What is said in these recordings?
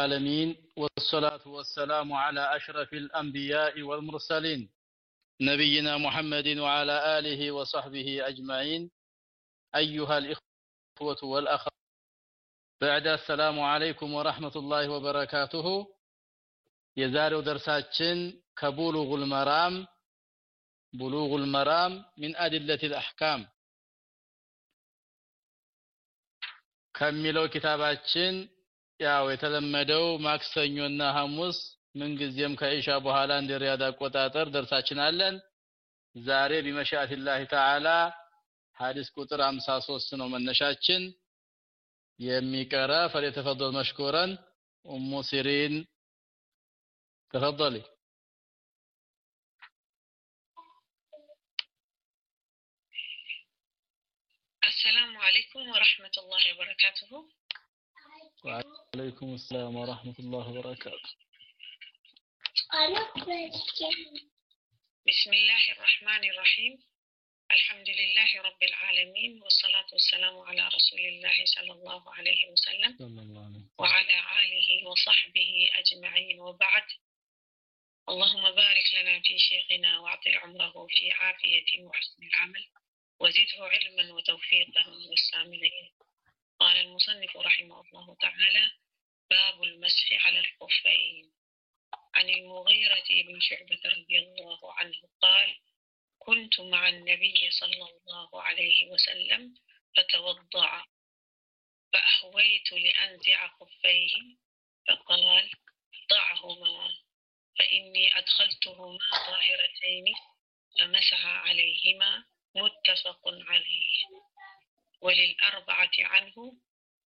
العالمين والصلاة والسلام على أشرف الأنبياء والمرسلين نبينا محمد وعلى آله وصحبه أجمعين أيها الإخوة والأخوات بعد السلام عليكم ورحمة الله وبركاته የዛሬው ደርሳችን ከቡሉጉል መራም ቡሉጉል መራም ሚን አድለት አልአህካም ከሚለው ኪታባችን ያው የተለመደው ማክሰኞና ሐሙስ ምንጊዜም ከኢሻ በኋላ እንደ ሪያድ አቆጣጠር ደርሳችን አለን። ዛሬ ቢመሻአቲላህ ተዓላ ሐዲስ ቁጥር 53 ነው መነሻችን። የሚቀራ ፈሊተፈደል መሽኩረን ኡሙ ሲሪን ተፈደሊ አሰላሙ አለይኩም ወራህመቱላሂ ወበረካቱሁ وعليكم السلام ورحمة الله وبركاته. بسم الله الرحمن الرحيم. الحمد لله رب العالمين والصلاة والسلام على رسول الله صلى الله عليه وسلم. وعلى آله وصحبه أجمعين. وبعد اللهم بارك لنا في شيخنا واعطل عمره في عافية وحسن العمل وزده علما وتوفيقا للسامعين قال المصنف رحمه الله تعالى باب المسح على الخفين. عن المغيرة بن شعبة رضي الله عنه قال كنت مع النبي صلى الله عليه وسلم فتوضع فأهويت لأنزع خفيه فقال ضعهما فإني أدخلتهما ظاهرتين فمسح عليهما متفق عليه. وللأربعة عنه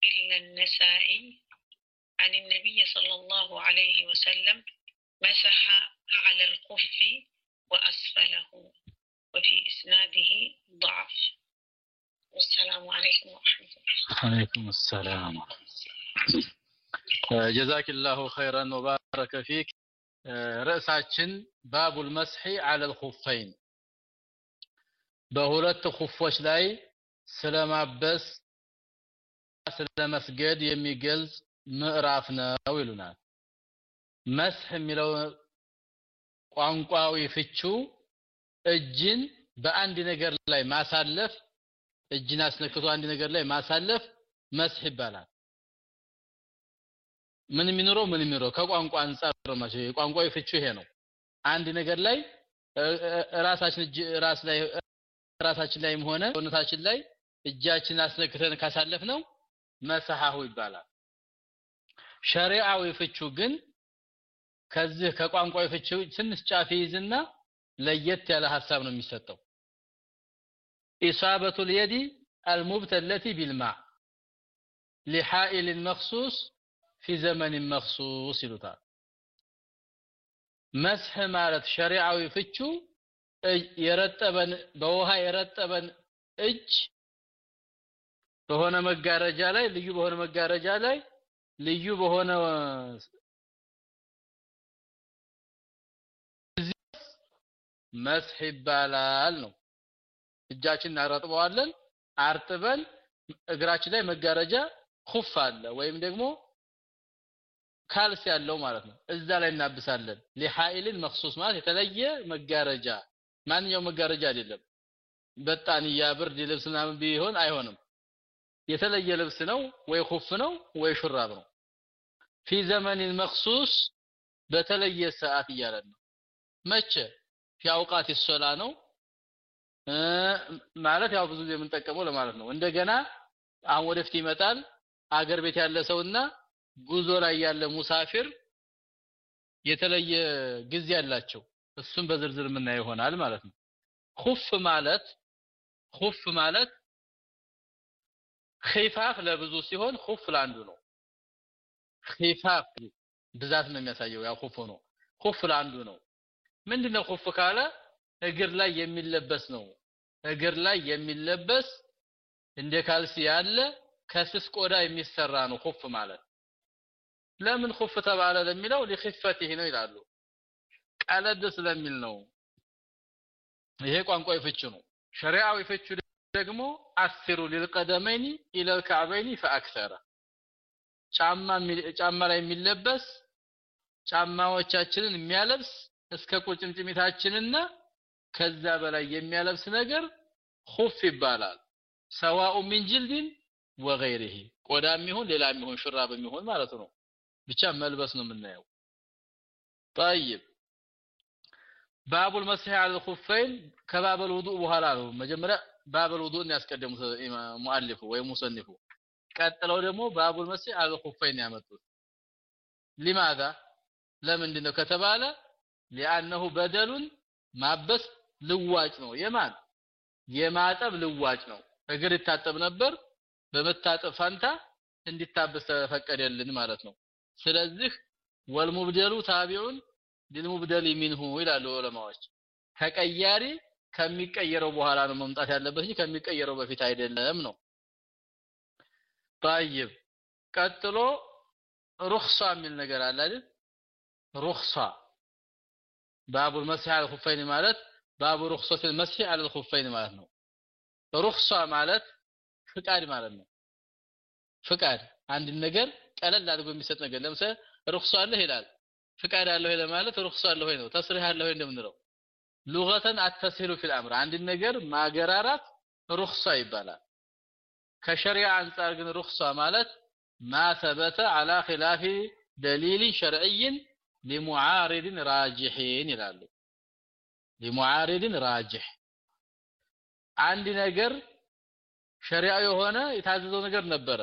إلا النسائي عن النبي صلى الله عليه وسلم مسح أعلى الخف وأسفله وفي إسناده ضعف والسلام عليكم ورحمة الله عليكم السلام جزاك الله خيرا وبارك فيك ርዕሳችን ባቡል መስሒ አለል ኹፈይን በሁለት ኹፎች ላይ ስለማበስ ስለመስገድ የሚገልጽ ምዕራፍ ነው ይሉናል። መስህ የሚለው ቋንቋዊ ፍቹ እጅን በአንድ ነገር ላይ ማሳለፍ እጅን አስነክቶ አንድ ነገር ላይ ማሳለፍ መስህ ይባላል። ምን የሚኖረው ምን የሚኖረው? ከቋንቋ አንጻር ማለት የቋንቋዊ ፍቹ ይሄ ነው። አንድ ነገር ላይ ራሳችን እጅ ራስ ላይ ራሳችን ላይም ሆነ ሰውነታችን ላይ እጃችን አስነክተን ካሳለፍ ነው መሰሐሁ ይባላል። ሸሪዓዊ ፍቹ ግን ከዚህ ከቋንቋዊ ፍቹ ትንሽ ጫፍ ይይዝና ለየት ያለ ሐሳብ ነው የሚሰጠው። ኢሳበቱል የዲ አልሙብተለቲ ቢልማ ሊሓኢልን መክሱስ ፊ ዘመንን መክሱስ ይሉታል። መስህ ማለት ሸሪዓዊ ፍቹ የረጠበን በውሃ የረጠበን እጅ በሆነ መጋረጃ ላይ ልዩ በሆነ መጋረጃ ላይ ልዩ በሆነ መስህ ይባላል ነው። እጃችን እናረጥበዋለን። አርጥበን እግራችን ላይ መጋረጃ ኩፍ አለ ወይም ደግሞ ካልስ ያለው ማለት ነው። እዛ ላይ እናብሳለን። ለሐኢልን መክሱስ ማለት የተለየ መጋረጃ ማንኛውም መጋረጃ አይደለም። በጣንያ ብርድ ልብስ ምናምን ቢሆን አይሆንም። የተለየ ልብስ ነው ወይ ኹፍ ነው ወይ ሹራብ ነው። في زمن مخصوص በተለየ ሰዓት እያለን ነው። መቼ? في اوقات الصلاه ነው። ማለት ያው ብዙ ጊዜ የምንጠቀመው ለማለት ነው። እንደገና አሁን ወደፊት ይመጣል። አገር ቤት ያለ ሰውና ጉዞ ላይ ያለ ሙሳፊር የተለየ ጊዜ አላቸው። እሱም በዝርዝር የምናየው ይሆናል ማለት ነው። ኹፍ ማለት ኹፍ ማለት ኺፋፍ ለብዙ ሲሆን ኹፍ ለአንዱ ነው። ኺፋፍ ብዛት ነው የሚያሳየው ያው ኹፍ ነው ኹፍ ለአንዱ ነው። ምንድነው ኹፍ ካለ? እግር ላይ የሚለበስ ነው። እግር ላይ የሚለበስ እንደ ካልሲ ያለ ከስስ ቆዳ የሚሰራ ነው ኹፍ ማለት። ለምን ኹፍ ተባለ ለሚለው ለኺፈቲህ ነው ይላሉ ቀለድ ስለሚል ነው ይሄ ቋንቋዊ ፍቹ ነው ሸሪዓዊ ፍቹ ደግሞ አስሩ ሊልቀደመይኒ ኢለል ከዕበይኒ ፈአክሰረ ጫማ ጫማ ላይ የሚለበስ ጫማዎቻችንን የሚያለብስ እስከ ቁርጭምጭሚታችንና ከዛ በላይ የሚያለብስ ነገር ኹፍ ይባላል ሰዋኡ ሚን ጅልድን ወገይሪሂ ቆዳም ይሁን ሌላም ይሁን ሹራብ ይሁን ማለት ነው ብቻ መልበስ ነው የምናየው طيب ባቡል መስህ አለ ኹፈይን ከባበል ውዱእ በኋላ ነው። መጀመሪያ ባበል ውዱእን ያስቀደሙት ሙአሊፉ ወይ ሙሰኒፉ ቀጥለው ደግሞ ባቡል መስህ አለ ኹፈይን ያመጡት። ሊማዛ? ለምንድን ነው ከተባለ ሊአነሁ በደሉን ማበስ ልዋጭ ነው። የማን? የማጠብ ልዋጭ ነው። እግር ይታጠብ ነበር በመታጠብ ፋንታ እንዲታበስ ተፈቀደልን ማለት ነው። ስለዚህ ወልሙብደሉ ታቢዑን ሊልሙብደል ሚንሁ ይላሉ ዑለማዎች ተቀያሪ ከሚቀየረው በኋላ ነው መምጣት ያለበት እንጂ ከሚቀየረው በፊት አይደለም ነው طيب ቀጥሎ ሩኽሳ የሚል ነገር አለ አይደል ሩኽሳ ባቡ المسح على الخفين ማለት ባቡ ሩኽሰት المسح على الخفين ማለት ነው ሩኽሳ ማለት ፍቃድ ማለት ነው ፍቃድ አንድ ነገር ቀለል አድርጎ የሚሰጥ ነገር ለምሳሌ ሩኽሳ አለህ ይላል ፍቃድ አለህ ለማለት ሩኽሳ አለህ ነው ተስሪህ አለህ እንደምንለው። ሉገተን አተስሂሉ ፊል አምር አንድ ነገር ማገራራት ሩኽሳ ይባላል። ከሸሪዓ አንጻር ግን ሩኽሳ ማለት ማ ተበተ አላ ኺላፊ ደሊል ሸርዕይ ሊሙዓሪድን ራጅሒን ይላሉ። ሊሙዓሪድን ራጅሕ። አንድ ነገር ሸሪዓ የሆነ የታዘዘው ነገር ነበረ።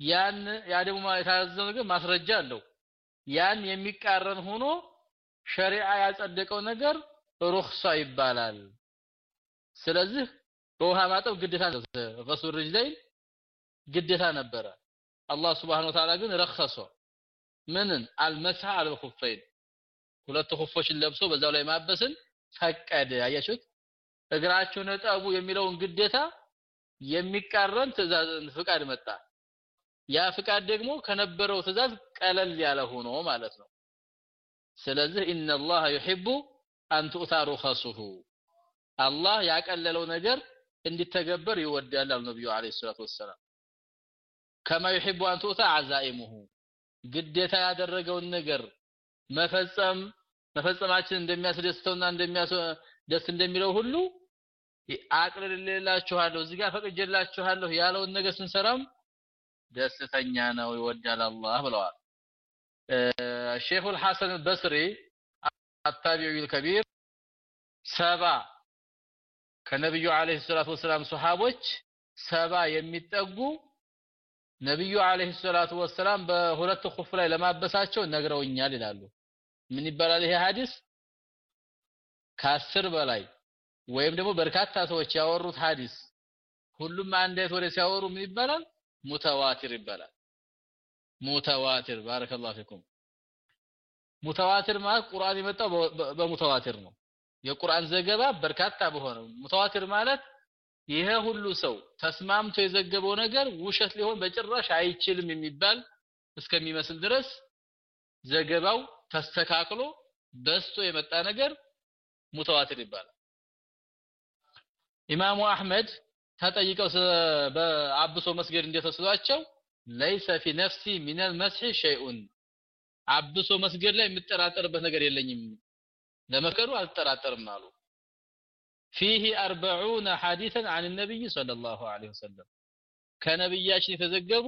ያን ያ ደግሞ የታዘዘው ነገር ማስረጃ አለው ያን የሚቃረን ሆኖ ሸሪዓ ያጸደቀው ነገር ሩኽሳ ይባላል። ስለዚህ በውሃ ማጠብ ግዴታ ገሱ ርጅለይን ግዴታ ነበረ። አላህ Wa Ta'ala ግን ረخص ምንን? አልመስሐ አልኹፈይን። ሁለት ኹፎችን ለብሶ በዛው ላይ ማበስን ፈቀደ። አያችሁት? እግራችሁን እጠቡ የሚለውን ግዴታ የሚቃረን ትእዛዝ ፍቃድ መጣ። ያ ፍቃድ ደግሞ ከነበረው ትእዛዝ ቀለል ያለ ሆኖ ማለት ነው። ስለዚህ ኢነላህ ዩሂቡ አን ቱእታ ሩኸሱሁ አላህ ያቀለለው ነገር እንዲተገበር ይወዳል አሉ ነብዩ አለይሂ ሰላቱ ወሰላም። ከማ ዩሂቡ አን ቱእታ አዛኢሙሁ ግዴታ ያደረገውን ነገር መፈጸም መፈጸማችን እንደሚያስደስተውና እንደሚያስ ደስ እንደሚለው ሁሉ አቅልልላችኋለሁ እዚህ ጋር ፈቅጄላችኋለሁ ያለውን ነገር ስንሰራም ደስተኛ ነው ይወዳል አላህ ብለዋል ሼኹ الحسن البصري التابعي الكبير ሰባ ከነብዩ አለይሂ ሰላቱ ወሰላም ሱሐቦች ሰባ የሚጠጉ ነብዩ አለይሂ ሰላቱ ወሰላም በሁለት ኹፍ ላይ ለማበሳቸው ነግረውኛል ይላሉ ምን ይባላል ይሄ ሐዲስ ከአስር በላይ ወይም ደግሞ በርካታ ሰዎች ያወሩት ሐዲስ ሁሉም አንድ አይነት ወደ ሲያወሩ ምን ይባላል ሙተዋቲር ይባላል ሙተዋቲር ባረከላሁ ፊኩም። ሙተዋቲር ማለት ቁርአን የመጣው በሙተዋቲር ነው። የቁርአን ዘገባ በርካታ በሆነ ሙተዋቲር ማለት ይሄ ሁሉ ሰው ተስማምቶ የዘገበው ነገር ውሸት ሊሆን በጭራሽ አይችልም የሚባል እስከሚመስል ድረስ ዘገባው ተስተካክሎ በስቶ የመጣ ነገር ሙተዋቲር ይባላል። ኢማሙ አህመድ ተጠይቀው በአብሶ መስገድ እንደተስሏቸው ለይሰ ፊ ነፍሲ ሚነል መስህ ሸይኡን። አብሶ መስገድ ላይ የምጠራጠርበት ነገር የለኝም። ለመከሩ አልጠራጠርም አሉ። ፊህ አርበዑነ ሐዲሰን አን ነቢይ ሰለላሁ ዐለይሂ ወሰለም። ከነብያችን የተዘገቡ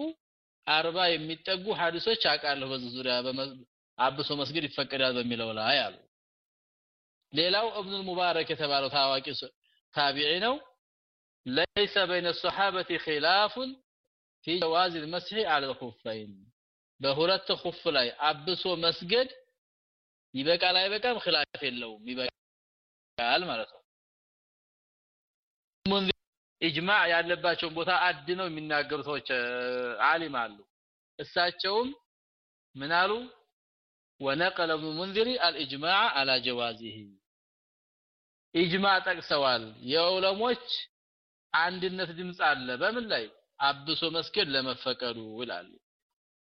አርባ የሚጠጉ ሐዲሶች አውቃለሁ በዚህ ዙሪያ አብሶ መስገድ ይፈቀዳል በሚለው ላይ አሉ። ሌላው እብኑል ሙባረክ የተባለው ታዋቂ ታቢዒ ነው። ለይሰ በይነ ሰሐበቲ ኺላፉን في جواز المسح على الخفين በሁለት ኹፍ ላይ አብሶ መስገድ ይበቃል አይበቃም ኺላፍ የለውም ይበቃል ማለት ነው ኢጅማዕ ያለባቸውን ቦታ አድነው የሚናገሩ ሰዎች ዓሊም አሉ እሳቸውም ምን አሉ ونقل ابن المنذر الاجماع على جوازه ኢጅማዕ ጠቅሰዋል የዑለሞች አንድነት ድምጽ አለ በምን ላይ አብሶ መስገድ ለመፈቀዱ ይላሉ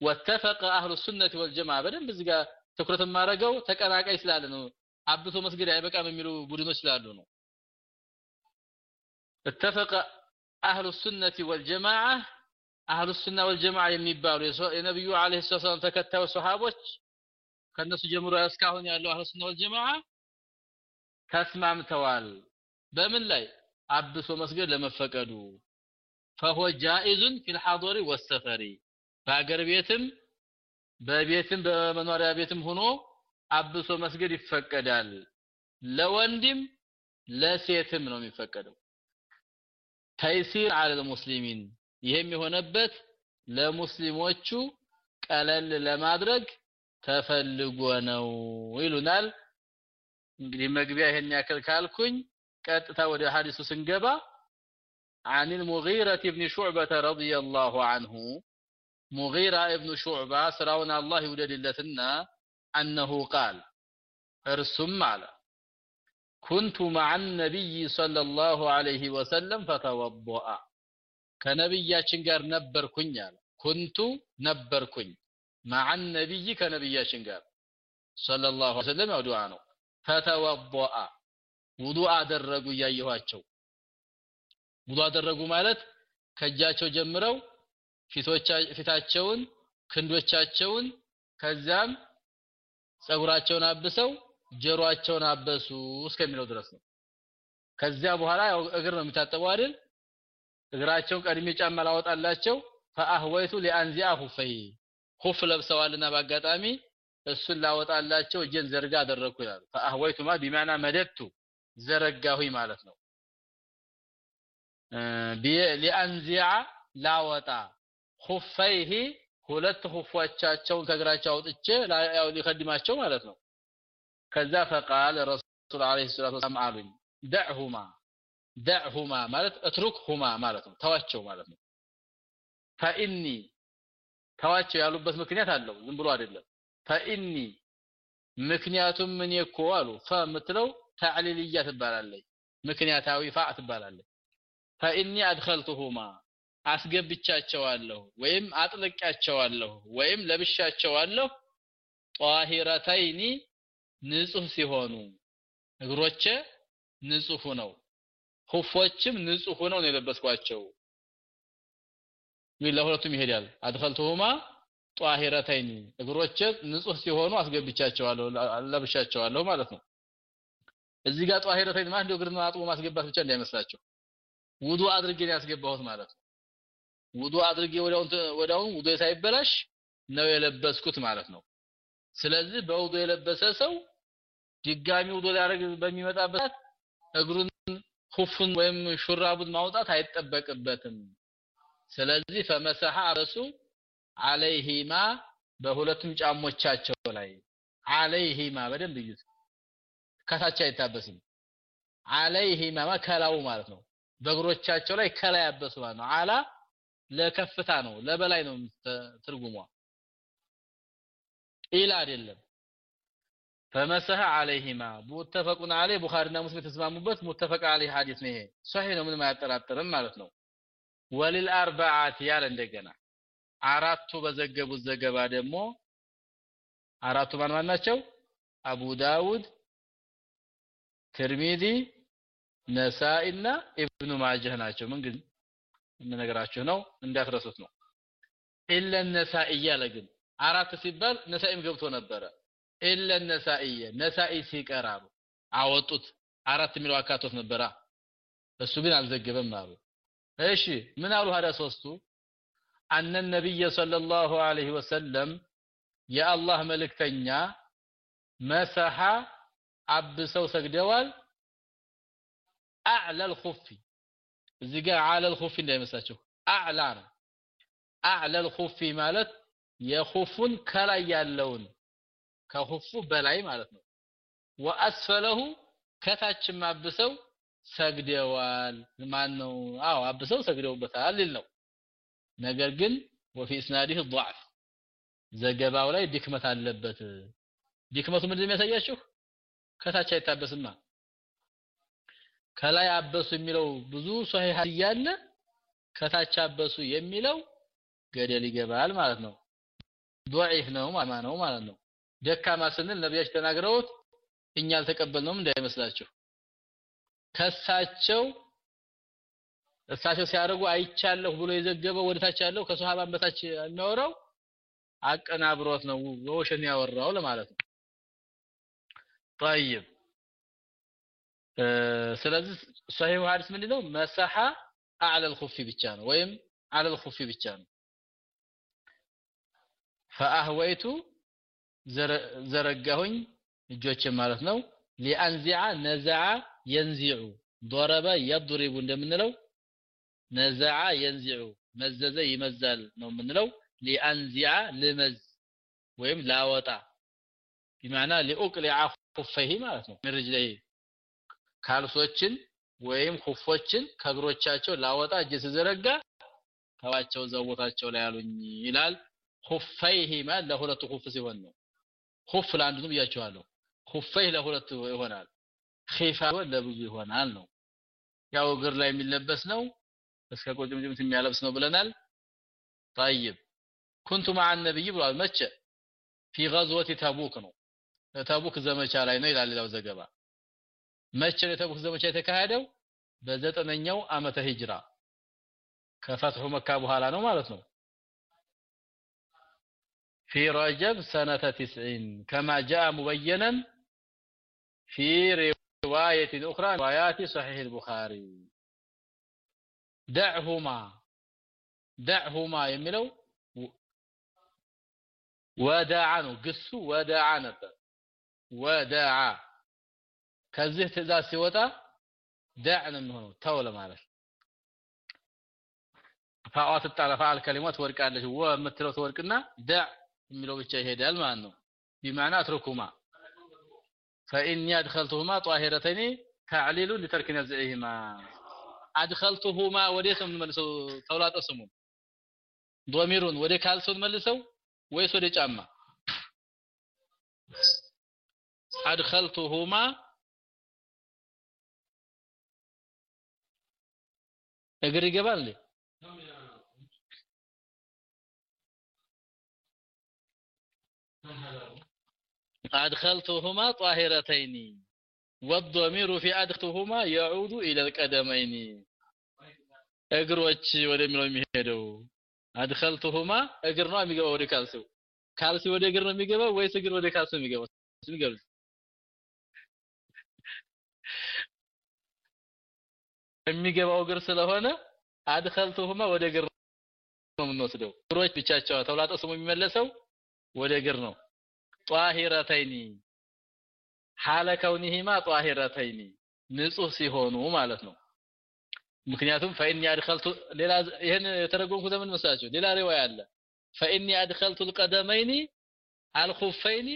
واتفق اهل السنه والجماعه በደንብ እዚህ ጋር ትኩረት የማደርገው ተቀናቃይ ስላለ ነው አብሶ መስገድ አይበቃም የሚሉ ቡድኖች ስላሉ ነው اتفق اهل السنه والجماعه አህሉ ሱና ወልጀማዓ የሚባሉ የነብዩ አለይሂ ሰላም ተከታዩ ሱሐቦች ከነሱ ጀምሮ እስካሁን ያለው አህሉ ሱና ወልጀማዓ ተስማምተዋል በምን ላይ አብሶ መስገድ ለመፈቀዱ فهو جائز في الحضر والسفر በአገር ቤትም በቤትም በመኖሪያ ቤትም ሆኖ አብሶ መስገድ ይፈቀዳል ለወንድም ለሴትም ነው የሚፈቀደው ተይሲር አለ ሙስሊሚን ይሄም የሆነበት ለሙስሊሞቹ ቀለል ለማድረግ ተፈልጎ ነው ይሉናል እንግዲህ መግቢያ ይሄን ያክል ካልኩኝ ቀጥታ ወደ ሐዲሱ ስንገባ عن المغيرة بن شعبة رضي الله عنه مغيرة بن شعبة سراونا الله يولد لتنا أنه قال ارسم على كنت مع النبي صلى الله عليه وسلم فتوضأ ከነብያችን ጋር ነበርኩኝ አለ ኩንቱ ነበርኩኝ ማዓን ነብይ ከነብያችን ጋር ሰለላሁ ዐለይሂ ወሰለም ያው ዱዓ ነው ፈተወضአ ውዱእ አደረጉ እያየኋቸው ውዱእ አደረጉ ማለት ከእጃቸው ጀምረው ፊታቸውን ክንዶቻቸውን ከዛም ጸጉራቸውን አብሰው ጀሮአቸውን አበሱ እስከሚለው ድረስ ነው። ከዚያ በኋላ ያው እግር ነው የሚታጠበው አይደል? እግራቸውን ቀድሜ ጫማ ላወጣላቸው። ፈአህወይቱ ሊአንዚአ ሁፈይ ሁፍ ለብሰዋልና በአጋጣሚ እሱን ላወጣላቸው እጄን ዘርጋ አደረግኩ ይላሉ። ፈአህወይቱማ ቢማና መደድቱ ዘረጋሁኝ ማለት ነው ሊአንዚአ ላወጣ ሁፈይሂ ሁለት ሁፎቻቸውን ከእግራቸው አውጥቼ ያው ሊከድማቸው ማለት ነው። ከዛ ፈቃል ረሱል አለይሂ ሰላቱ ወሰላም አሉኝ ደዕሁማ ደዕሁማ ማለት እትሩክሁማ ማለት ነው። ተዋቸው ማለት ነው። ፈኢኒ ተዋቸው ያሉበት ምክንያት አለው። ዝም ብሎ አይደለም። ፈኢኒ ምክንያቱም ምን እኮ አሉ። ፈ የምትለው ተዕሊልያ ትባላለች ምክንያታዊ ፋ ትባላለች ፈኢኒ አድኸልቱሁማ አስገብቻቸዋለሁ ወይም አጥልቃቸዋለሁ ወይም ለብሻቸዋለሁ ጧሂረተይኒ ንጹህ ሲሆኑ። እግሮቼ ንጹህ ነው ሁፎችም ንጹህ ነው የለበስኳቸው። ይህ ለሁለቱም ይሄዳል። አድኸልቱሁማ ጧሂረተይኒ እግሮቼ ንጹህ ሲሆኑ አስገብቻቸዋለሁ ለብሻቸዋለሁ ማለት ነው። እዚህ ጋር ጧሂረተይኒ ማለት እግርን አጥቦ ማስገባት ብቻ እንዳይመስላቸው ውዱ አድርጌ ያስገባሁት ማለት ነው። ውዱ አድርጌ ወዲያውን ውዱ ሳይበላሽ ነው የለበስኩት ማለት ነው። ስለዚህ በውዱ የለበሰ ሰው ድጋሚ ውዱ ሊያደርግ በሚመጣበት እግሩን ሁፉን ወይም ሹራቡን ማውጣት አይጠበቅበትም። ስለዚህ ፈመሰሐ ረሱ አለይሂማ በሁለቱም ጫሞቻቸው ላይ። አለይሂማ በደንብ እዩት። ከታች አይታበስም። አለይሂማ ከላው ማለት ነው በእግሮቻቸው ላይ ከላይ ያበሱ ማለት ነው። አላ ለከፍታ ነው ለበላይ ነው ትርጉሟ። ኢላ አይደለም። ፈመሰሐ አለይሂማ ሙተፈቁን አለይ ቡኻሪና ሙስሊም የተስማሙበት ሙተፈቅ አለይ ሐዲስ ነው ይሄ። ሷሂህ ነው ምንም አያጠራጥርም ማለት ነው። ወሊል አርባዓት ያለ እንደገና። አራቱ በዘገቡት ዘገባ ደግሞ አራቱ ማን ማን ናቸው? አቡ ዳውድ ትርሚዚ ነሳኢና ኢብኑ ማጀህ ናቸው። ምን ግን የምነግራችሁ ነው እንዳትረሱት ነው። ኢለ ነሳኢ ያለ ግን አራት ሲባል ነሳኢም ገብቶ ነበረ። ኢለ ነሳኢየ ነሳኢ ሲቀራሩ አወጡት። አራት የሚለው አካቶት ነበራ እሱ ግን አልዘገበም አሉ። እሺ ምን አሉ ሀዳ ሶስቱ? አነ ነቢይ ሰለላሁ ዐለይሂ ወሰለም የአላህ መልእክተኛ መሰሐ አብሰው ሰግደዋል አዕለል ኹፊ እዚህ ጋር አዕለል ኹፊ እንዳይመስላችሁ። አዕላ ነው። አዕለል ማለት የኹፉን ከላይ ያለውን ከኹፉ በላይ ማለት ነው። ወአስፈለሁ ከታችም አብሰው ሰግደዋል። ማን ነው አዎ አብሰው ሰግደውበታል ሊል ነው። ነገር ግን ወፊ እስናዲህ ضعፍ ዘገባው ላይ ድክመት አለበት። ድክመቱ ምንድን የሚያሳያችሁ? ከታች አይታበስማ ከላይ አበሱ የሚለው ብዙ ሶሂህ እያለ ከታች አበሱ የሚለው ገደል ይገባል ማለት ነው ضعيف ነው ማማ ነው ማለት ነው ደካማ ስንል ነቢያችን ተናግረውት እኛ አልተቀበልነውም እንዳይመስላችሁ ከሳቸው እሳቸው ሲያደርጉ አይቻለሁ ብሎ የዘገበው ወደታች ያለው ከሱሐባን በታች የሚያወራው አቀናብሮት ነው በውሸት ያወራው ለማለት ነው طيب ስለዚህ ሷሂሁ ሐዲስ ምንድነው መሰሐ አዕለ الخف ብቻ ነው ወይም على الخف ብቻ ነው فأهويت ዘረጋሁኝ እጆቼ ማለት ነው ሊአንዚዓ ነዘዓ የንዚዑ ضرب يضرب እንደምንለው ነዘዓ የንዚዑ መዘዘ ይመዛል ነው የምንለው ሊአንዚዓ ልመዝ ወይም ላወጣ بمعنى لأقلع خفيه ማለት ነው من رجليه ካልሶችን ወይም ኩፎችን ከእግሮቻቸው ላወጣ እጅ ስዘረጋ ተዋቸው ዘቦታቸው ላይ ያሉኝ ይላል ኩፈይሂማ ለሁለቱ ኩፍ ሲሆን ነው ኩፍ ለአንዱ ነው ብያቸዋለሁ ኩፈይህ ለሁለቱ ይሆናል ኺፋ ለብዙ ይሆናል ነው ያው እግር ላይ የሚለበስ ነው እስከ ቁርጭምጭሚት የሚያለብስ ነው ብለናል طيب كنت مع النبي ብሏል መቼ في غزوة تبوك ነው ተቡክ ዘመቻ ላይ ነው ይላል ሌላው ዘገባ መቼ ነው የተቡክ ዘመቻ የተካሄደው በዘጠነኛው ዓመተ ሂጅራ ከፈትሑ መካ በኋላ ነው ማለት ነው في رجب سنة تسعين كما جاء مبينا في رواية أخرى روايات صحيح البخاري دعهما دعهما يملو وداعا قسو وداعا نبر وداعا ከዚህ ትእዛዝ ሲወጣ ዳዕ ነው የሚሆነው ተው ለማለት። ፋዋ ትጣላ ፈዓል ከሊማ ትወድቃለች ወ የምትለው ትወድቅና ዳዕ የሚለው ብቻ ይሄዳል ማለት ነው። ቢማዕና አትርኩማ ፈኢን ያድኸልቱሁማ ጧሂረተይኒ ተዕሊሉ ሊተርክ ነዝዒሂማ አድኸልቱሁማ ወዴት ነው የምንመልሰው ተውላጠ ስሙን ዶሚሩን ወደ ካልሶን መልሰው ወይስ ወደ ጫማ? አድኸልቱሁማ እግር ይገባል እንዴ? አድኸልቱሁማ ጧሂረተይኒ ወዶሚሩ ፊ አድኸልቱሁማ የዑዱ ኢለል ቀደመይኒ እግሮች ወደሚለው የሚሄደው አድኸልቱሁማ እግር ነው የሚገባው ወደ ካልሲው ካልሲ ወደ እግር ነው የሚገባው ወይስ እግር ወደ ካልሲ የሚገባው? የሚገባው እግር ስለሆነ አድኸልተሁማ ወደ እግር ነው የምንወስደው። እግሮች ብቻቸው ተውላጦ ስሙ የሚመለሰው ወደ እግር ነው። ጧሂረተይኒ ሐለ ከውኒሂማ ጧሂረተይኒ ንጹህ ሲሆኑ ማለት ነው። ምክንያቱም ፈኢኒ አድኸልቱ ሌላ ይሄን የተረጎምኩት ለምን መስላችሁ? ሌላ ሪዋያ አለ። ፈኢኒ አድኸልቱ አልቀደመይኒ አልኹፈይኒ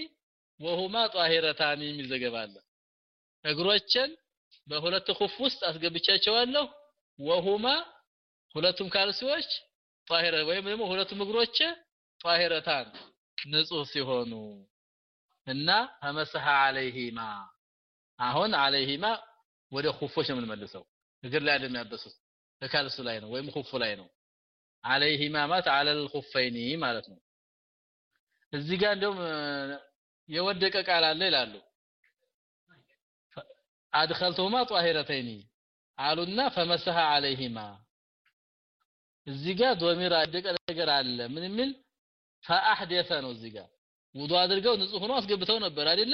ወሁማ ጧሂረታኒ የሚል ዘገባ አለ። እግሮችን በሁለት ኹፍ ውስጥ አስገብቻቸዋለሁ። ወሁማ ሁለቱም ካልሲዎች ጧሂረ ወይም ደግሞ ሁለቱም እግሮች ጧሂረታን ንጹህ ሲሆኑ እና ፈመሰሐ አለይሂማ አሁን አለይሂማ ወደ ኹፎች ነው የምንመልሰው። እግር ላይ አይደለም ያበሱት በካልሱ ላይ ነው ወይም ኹፉ ላይ ነው። አለይሂማ ማለት አለል ኹፈይኒ ማለት ነው። እዚህ ጋር እንደውም የወደቀ ቃል አለ ይላሉ አድኸልቱሁማ ጧሂረተይኒ አሉና ፈመሰሐ አለይሂማ እዚህ ጋር ዶሚር አደቀ ነገር አለ ምን የሚል ፈአህደሰ ነው እዚህ ጋር ውዱ አድርገው ንጹህ ሆኖ አስገብተው ነበር አይደለ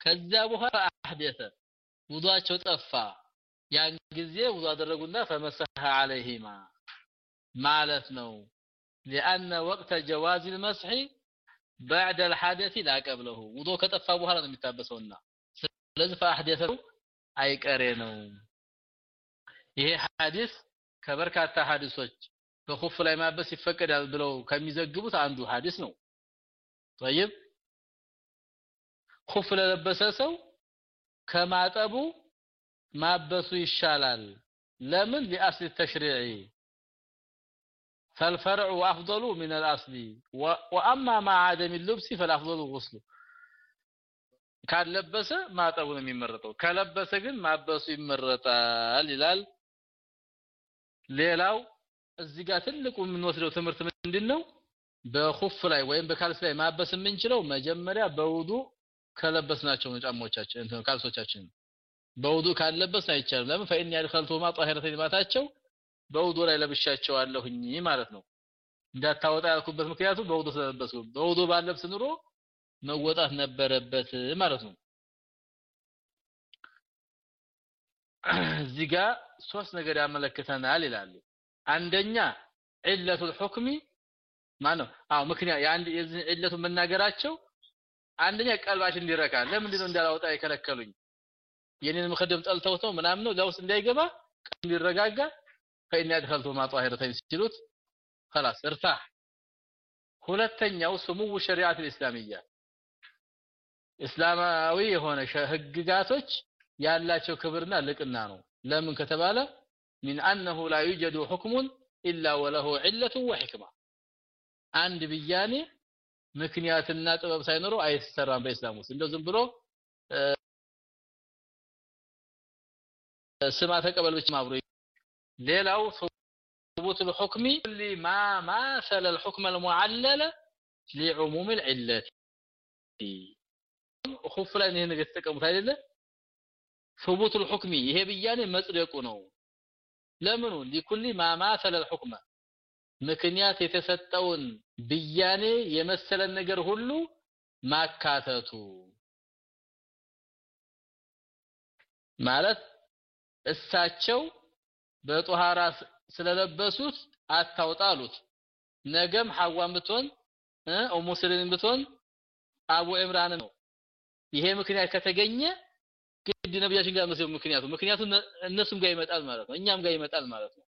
ከዛ በኋላ አህደሰ ውዱአቸው ጠፋ ያን ጊዜ ውዱ አደረጉና ፈመሰሐ አለይሂማ ማለት ነው لأن وقت جواز المسح بعد الحدث لا قبله ውዱ ከጠፋ በኋላ ነው የሚታበሰውና ስለዚህ ፈአህደሰ አይቀሬ ነው ይሄ ሐዲስ ከበርካታ ሐዲሶች በኹፍ ላይ ማበስ ይፈቀዳል ብለው ከሚዘግቡት አንዱ ሐዲስ ነው طيب ኹፍ ለለበሰ ሰው ከማጠቡ ማበሱ ይሻላል ለምን لأصل التشريع فالفرع أفضل من الأصل وأما مع عدم اللبس فالأفضل الغسل ካለበሰ ማጠቡ ነው የሚመረጠው ከለበሰ ግን ማበሱ ይመረጣል ይላል። ሌላው እዚህ ጋር ትልቁ የምንወስደው ትምህርት ምንድነው? በኹፍ ላይ ወይም በካልስ ላይ ማበስ የምንችለው መጀመሪያ በውዱ ከለበስናቸው ጫማዎቻችን ካልሶቻችን። በውዱ ካለበስ አይቻልም። ለምን? ፈኢን ያድኸልቱማ ጣሂረተን ማታቸው በውዱ ላይ ለብሻቸዋለሁኝ ማለት ነው። እንዳታወጣ ያልኩበት ምክንያቱ በውዱ ስለለበሱ በውዱ ባለብስ ኑሮ መወጣት ነበረበት ማለት ነው እዚህ ጋር ሶስት ነገር ያመለክተናል ይላሉ አንደኛ ዒለቱ الحكم ማነው አዎ ምክንያት የአንድ የዚህ ዒለቱ መናገራቸው አንደኛ ቀልባችን እንዲረካ ለምንድን ነው እንዳላወጣ የከለከሉኝ የኔን መከደም ጠልተውት ነው ምናምን ነው ለውስጥ እንዳይገባ እንዲረጋጋ ፈኢን ያድኸልቱ ማጧሂረተን ሲሉት خلاص ارتاح ሁለተኛው ስሙው ሸሪዓት الاسلاميه እስላማዊ የሆነ ህግጋቶች ያላቸው ክብርና ልቅና ነው ለምን ከተባለ من انه لا يوجد حكم الا وله عله وحكمه አንድ ብያኔ ምክንያትና ጥበብ ሳይኖረው አይሰራም በእስላም ውስጥ እንደው ዝም ብሎ ስማ ተቀበል ብቻ ማብሮ ሌላው ثبوت الحكم لما ماثل الحكم المعلل لعموم العله خف ላይ ይሄን ነገር ተጠቀሙት አይደለ ثبوت الحكم ይሄ ብያኔ መጽደቁ ነው ለምኑ لكل ما ماثل الحكم ምክንያት የተሰጠውን ብያኔ የመሰለን ነገር ሁሉ ማካተቱ ማለት እሳቸው በጧሃራ ስለለበሱት አታውጣሉት ነገም ሐዋን ብትሆን ኡሙ ሰለምን ብትሆን አቡ ኢምራን ነው ይሄ ምክንያት ከተገኘ ግድ ነብያችን ጋር መስለው ምክንያቱ ምክንያቱ እነሱም ጋር ይመጣል ማለት ነው እኛም ጋር ይመጣል ማለት ነው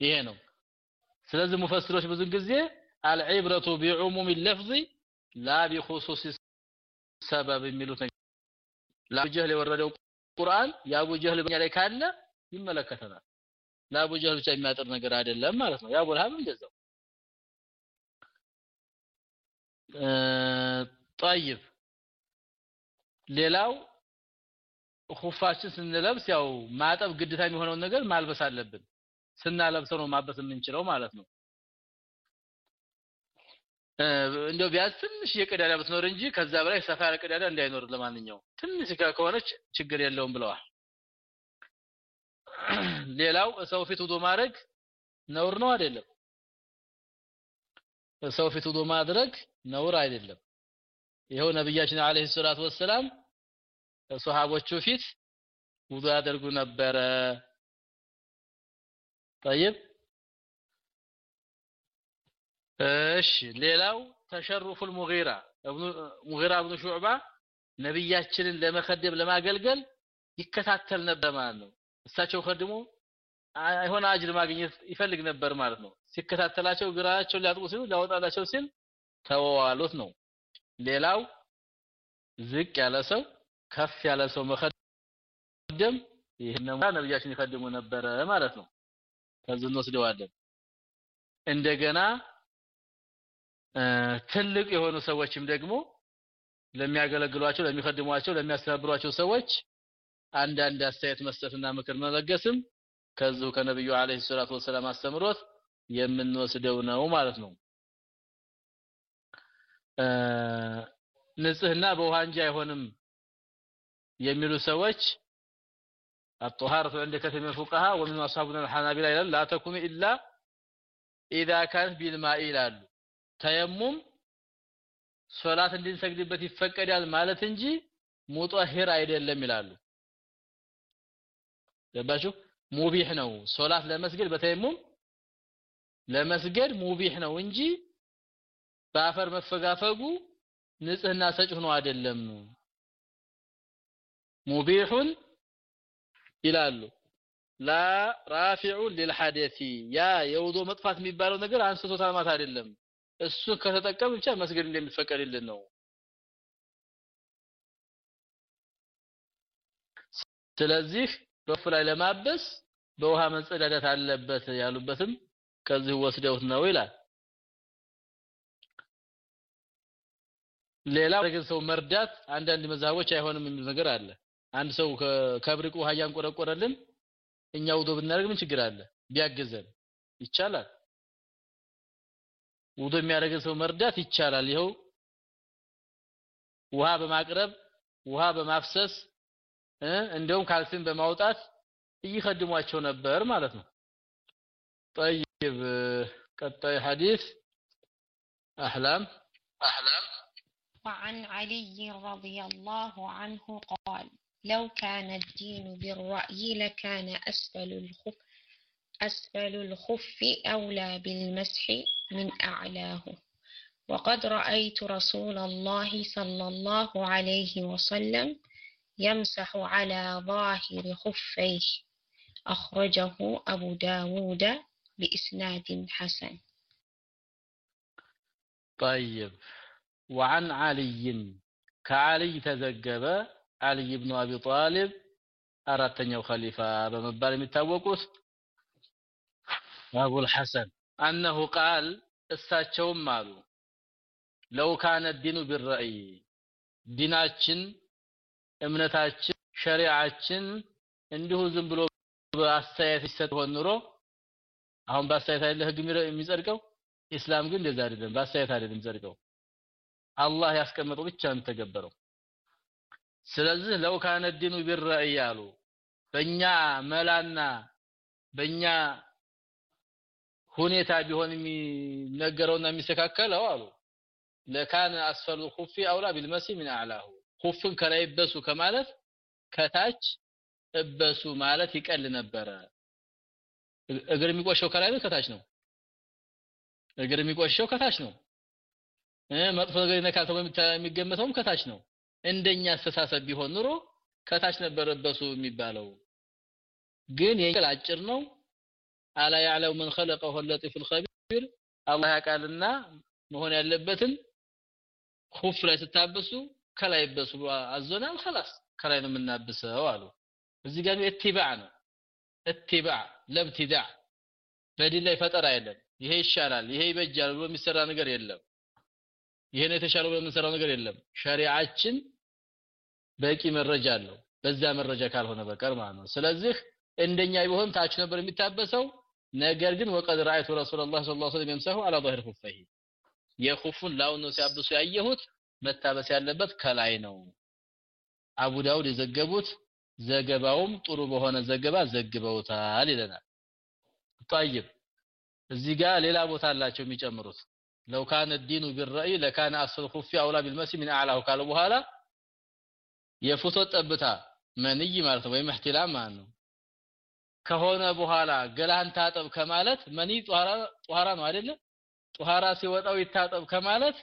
ይሄ ነው ስለዚህ ሙፈስሮች ብዙ ጊዜ አልዒብረቱ ቢዑሙም اللفظ لا بخصوص ሰበብ የሚሉት ለአቡ ጀህል የወረደው ቁርአን የአቡ ጀህል በእኛ ላይ ካለ ይመለከተናል ለአቡ ጀህል ብቻ የሚያጥር ነገር አይደለም ማለት ነው የአቡ ለሀብ እንደዛው ጠይብ ሌላው ሁፋችን ስንለብስ ያው ማጠብ ግድታ የሚሆነውን ነገር ማልበስ አለብን። ስናለብሰው ነው ማበስ የምንችለው ማለት ነው። እንደው ቢያንስ ትንሽ የቀዳዳ ብትኖር እንጂ ከዛ በላይ ሰፋ ያለ ቀዳዳ እንዳይኖር ለማንኛውም። ትንሽ ከሆነች ችግር የለውም ብለዋል። ሌላው ሰው ፊት ውዶ ማድረግ ነውር ነው አይደለም? ሰው ፊት ውዶ ማድረግ ነውር አይደለም ይኸው ነብያችን አለይሂ ሰላቱ ወሰላም ሱሐቦቹ ፊት ውዱ ያደርጉ ነበረ طيب እሺ ሌላው ተሸሩፉ المغيرة ابن ሙጊራ ابن شعبة ነብያችንን ለመከደም ለማገልገል ይከታተል ነበር ማለት ነው እሳቸው ከድሞ የሆነ አጅር ማግኘት ይፈልግ ነበር ማለት ነው ሲከታተላቸው ግራቸው ሊያጥቁ ሲሉ ሊያወጣላቸው ሲል ተዋዋሉት ነው ሌላው ዝቅ ያለ ሰው ከፍ ያለ ሰው መከደም ይሄን ነብያችን ይከድሙ ነበረ ማለት ነው። ከዚህ እንወስደዋለን። እንደገና ትልቅ የሆኑ ሰዎችም ደግሞ ለሚያገለግሏቸው ለሚከድሟቸው ለሚያስተባብሯቸው ሰዎች አንዳንድ አስተያየት መስጠትና ምክር መለገስም ከዚሁ ከነብዩ አለይሂ ሰላቱ ወሰላም አስተምሮት የምንወስደው ነው ማለት ነው ንጽህና በውሃ እንጂ አይሆንም የሚሉ ሰዎች الطهارة عند كثير من الفقهاء ومن أصحابنا الحنابلة لا تكون إلا إذا كانت بالماء ይላሉ ተየሙም ሶላት እንድንሰግድበት ይፈቀዳል ማለት እንጂ ሙጠሂር አይደለም ይላሉ ገባችሁ ሙቢህ ነው ሶላት ለመስገድ በተየሙም ለመስገድ ሙቢህ ነው እንጂ በአፈር መፈጋፈጉ ንጽህና ሰጭ ሆኖ አይደለም። ሙቢሁን ይላሉ። ላ ራፊዑ ሊልሐደሲ ያ የውዶ መጥፋት የሚባለው ነገር አንስቶታል ማለት አይደለም። እሱን ከተጠቀም ብቻ መስገድ እንደሚፈቀድልን ነው። ስለዚህ በፍ ላይ ለማበስ በውሃ መጸዳዳት አለበት ያሉበትም ከዚህ ወስደውት ነው ይላል ሌላ ግን ሰው መርዳት አንዳንድ መዛቦች አይሆንም የሚል ነገር አለ። አንድ ሰው ከብሪቁ ውሃ እያንቆረቆረልን እኛ ውዶ ብናደርግ ምን ችግር አለ? ቢያግዘን ይቻላል። ውዶ የሚያደርገን ሰው መርዳት ይቻላል። ይኸው ውሃ በማቅረብ ውሃ በማፍሰስ እንደውም ካልሲን በማውጣት እይኸድሟቸው ነበር ማለት ነው። طيب ቀጣይ ሐዲስ አህላም አህላም وعن علي رضي الله عنه قال لو كان الدين بالرأي لكان أسفل الخف أسفل الخف أولى بالمسح من أعلاه. وقد رأيت رسول الله صلى الله عليه وسلم يمسح على ظاهر خفيه. أخرجه أبو داود بإسناد حسن. طيب. ወዐን ዓልይን ከዓልይ ተዘገበ። ዓልይ ብኑ አቢ ጣሊብ አራተኛው ኸሊፋ በመባል የሚታወቁት አቡል ሐሰን አነሁ ቃል እሳቸውም አሉ ለው ካነ ዲኑ ቢራእይ ዲናችን እምነታችን ሸሪዓችን እንዲሁ ዝም ብሎ በአስተያየት ይሰጥ ኑሮ አሁን በአስተያየት አይደለ ህግ የሚጸድቀው ኢስላም ግን እንደዛ አይደለም። በአስተያየት አይደለም የሚጸድቀው አላህ ያስቀመጠው ብቻ ነው ተገበረው ስለዚህ ለው ካነ ዲኑ ቢረእይ አሉ በእኛ መላና በእኛ ሁኔታ ቢሆን የሚነገረውና የሚስተካከለው አሉ። ለካነ አስፈሉ ኹፊ አውላ ቢልመሲ ምን አዕላሁ ኹፍን ከላይ እበሱ ከማለት ከታች እበሱ ማለት ይቀል ነበረ። እግር የሚቆሸው ከላይ ነው ከታች ነው? እግር የሚቆሸው ከታች ነው መጥፎ ነገር ይነካል ተብሎ የሚገመተውም ከታች ነው እንደኛ አስተሳሰብ ቢሆን ኑሮ ከታች ነበር እበሱ የሚባለው ግን የእንቅል አጭር ነው አላ ያዕለው ምን ኸለቀሁ ለጢፉል ኸቢር አላህ ያውቃልና መሆን ያለበትን ሁፍ ላይ ስታብሱ ከላይ በሱ አዞናል خلاص ከላይ ነው የምናብሰው አሉ እዚህ ጋር ኢትባዕ ነው ኢትባዕ ለብትዳዕ በዲን ላይ ፈጠራ የለም ይሄ ይሻላል ይሄ ይበጃል ብሎ የሚሰራ ነገር የለም ይሄ ነው የተሻለው ብሎ የምንሰራው ነገር የለም ሸሪዓችን በቂ መረጃ አለው በዛ መረጃ ካልሆነ በቀር ማለት ነው ስለዚህ እንደኛ ቢሆን ታች ነበር የሚታበሰው ነገር ግን ወቀድ ራአይቱ ረሱላህ ሰለላሁ ዐለይሂ ወሰለም የምሰሁ አላ ظهر خفيه የኹፉን ላውን ነው ሲያብሱ ያየሁት መታበስ ያለበት ከላይ ነው አቡ ዳውድ የዘገቡት ዘገባውም ጥሩ በሆነ ዘገባ ዘግበውታል ይለናል طيب እዚህ ጋር ሌላ ቦታ አላቸው የሚጨምሩት لو كان الدين بالرأي لكان أسفل الخف أولى بالمسح من أعلاه ካለ በኋላ የፎቶ ጠብታ መንይ ማለት ነው ወይም እህትላም ማለት ነው። ከሆነ በኋላ ገላን ታጠብ ከማለት መኒ ጧራ ጧራ ነው አይደለ? ጧራ ሲወጣው ይታጠብ ከማለት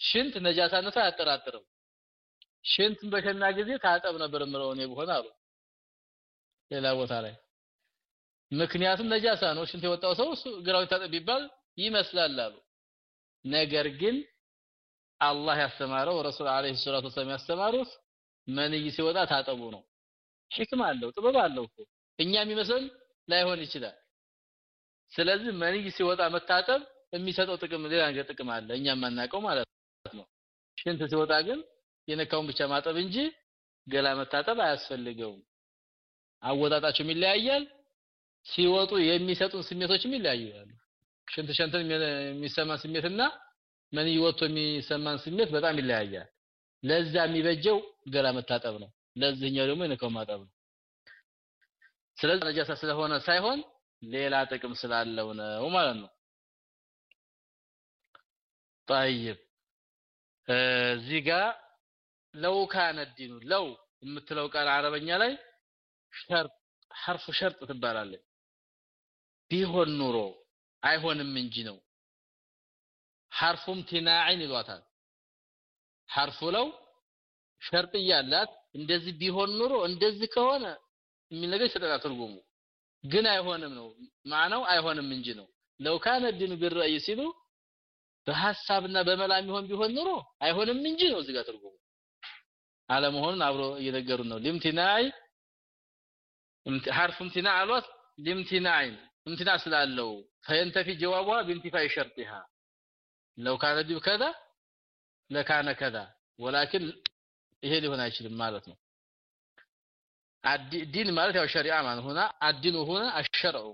ሽንት ነጃሳነቱ አያጠራጥርም። ሽንትን በሸና ጊዜ ታጠብ ነበር ምለው እኔ ብሆን አሉ። ሌላ ቦታ ላይ ምክንያቱም ነጃሳ ነው። ሽንት የወጣው ሰው ግራው ይታጠብ ቢባል ይመስላል አሉ። ነገር ግን አላህ ያስተማረው ረሱል አለይሂ ሰላቱ ወሰለም ያስተማሩት መንይ ሲወጣ ታጠቡ ነው። ህክማ አለው ጥበብ አለው እኮ። እኛ የሚመስለን ላይሆን ይችላል። ስለዚህ መንይ ሲወጣ መታጠብ የሚሰጠው ጥቅም ሌላ ነገር ጥቅም አለ። እኛ የማናውቀው ማለት ነው። ሽንት ሲወጣ ግን የነካውን ብቻ ማጠብ እንጂ ገላ መታጠብ አያስፈልገውም። አወጣጣቸውም ይለያያል ሲወጡ የሚሰጡን ስሜቶችም ይለያያሉ ሽንት ሸንተን የሚሰማ ስሜትና መንይ ወጥቶ የሚሰማን ስሜት በጣም ይለያያል ለዛ የሚበጀው ገላ መታጠብ ነው ለዚህኛው ደግሞ የነካው ማጠብ ነው ስለዚህ ነጃሳ ስለሆነ ሳይሆን ሌላ ጥቅም ስላለው ነው ማለት ነው طيب እዚህ ጋር ለው ካነ ዲኑ ለው የምትለው ቃል አረበኛ ላይ ሸርጥ ሐርፍ ሸርጥ ትባላለች ቢሆን ኑሮ አይሆንም እንጂ ነው። ሐርፉም ቲናዕን ይሏታል። ሐርፉ ለው ሸርጥ እያላት እንደዚህ ቢሆን ኑሮ እንደዚህ ከሆነ የሚል ነገር ትርጉሙ። ግን አይሆንም ነው። ማዕናው አይሆንም እንጂ ነው። ለው ካነ ዲኑ ቢረእይ ሲሉ በሐሳብና በመላ የሚሆን ቢሆን ኑሮ አይሆንም እንጂ ነው እዚህ ጋር ትርጉሙ። አለመሆኑን አብሮ እየነገሩን ነው። ሊምቲናይ ሐርፍ እምቲና አሏት። ሊምቲናይ እምቲና ስላለው ፈየንተፊ ጀዋቧ ቢንቲፋይ ሸርጢሃ ለው ካነ ዲብ ከዛ ለካነ ከዛ ወላኪን ይሄ ሊሆን አይችልም ማለት ነው ዲን ማለት ያው ሸሪዓ ማለት ሆና አዲኑ ሆነ አሸርዑ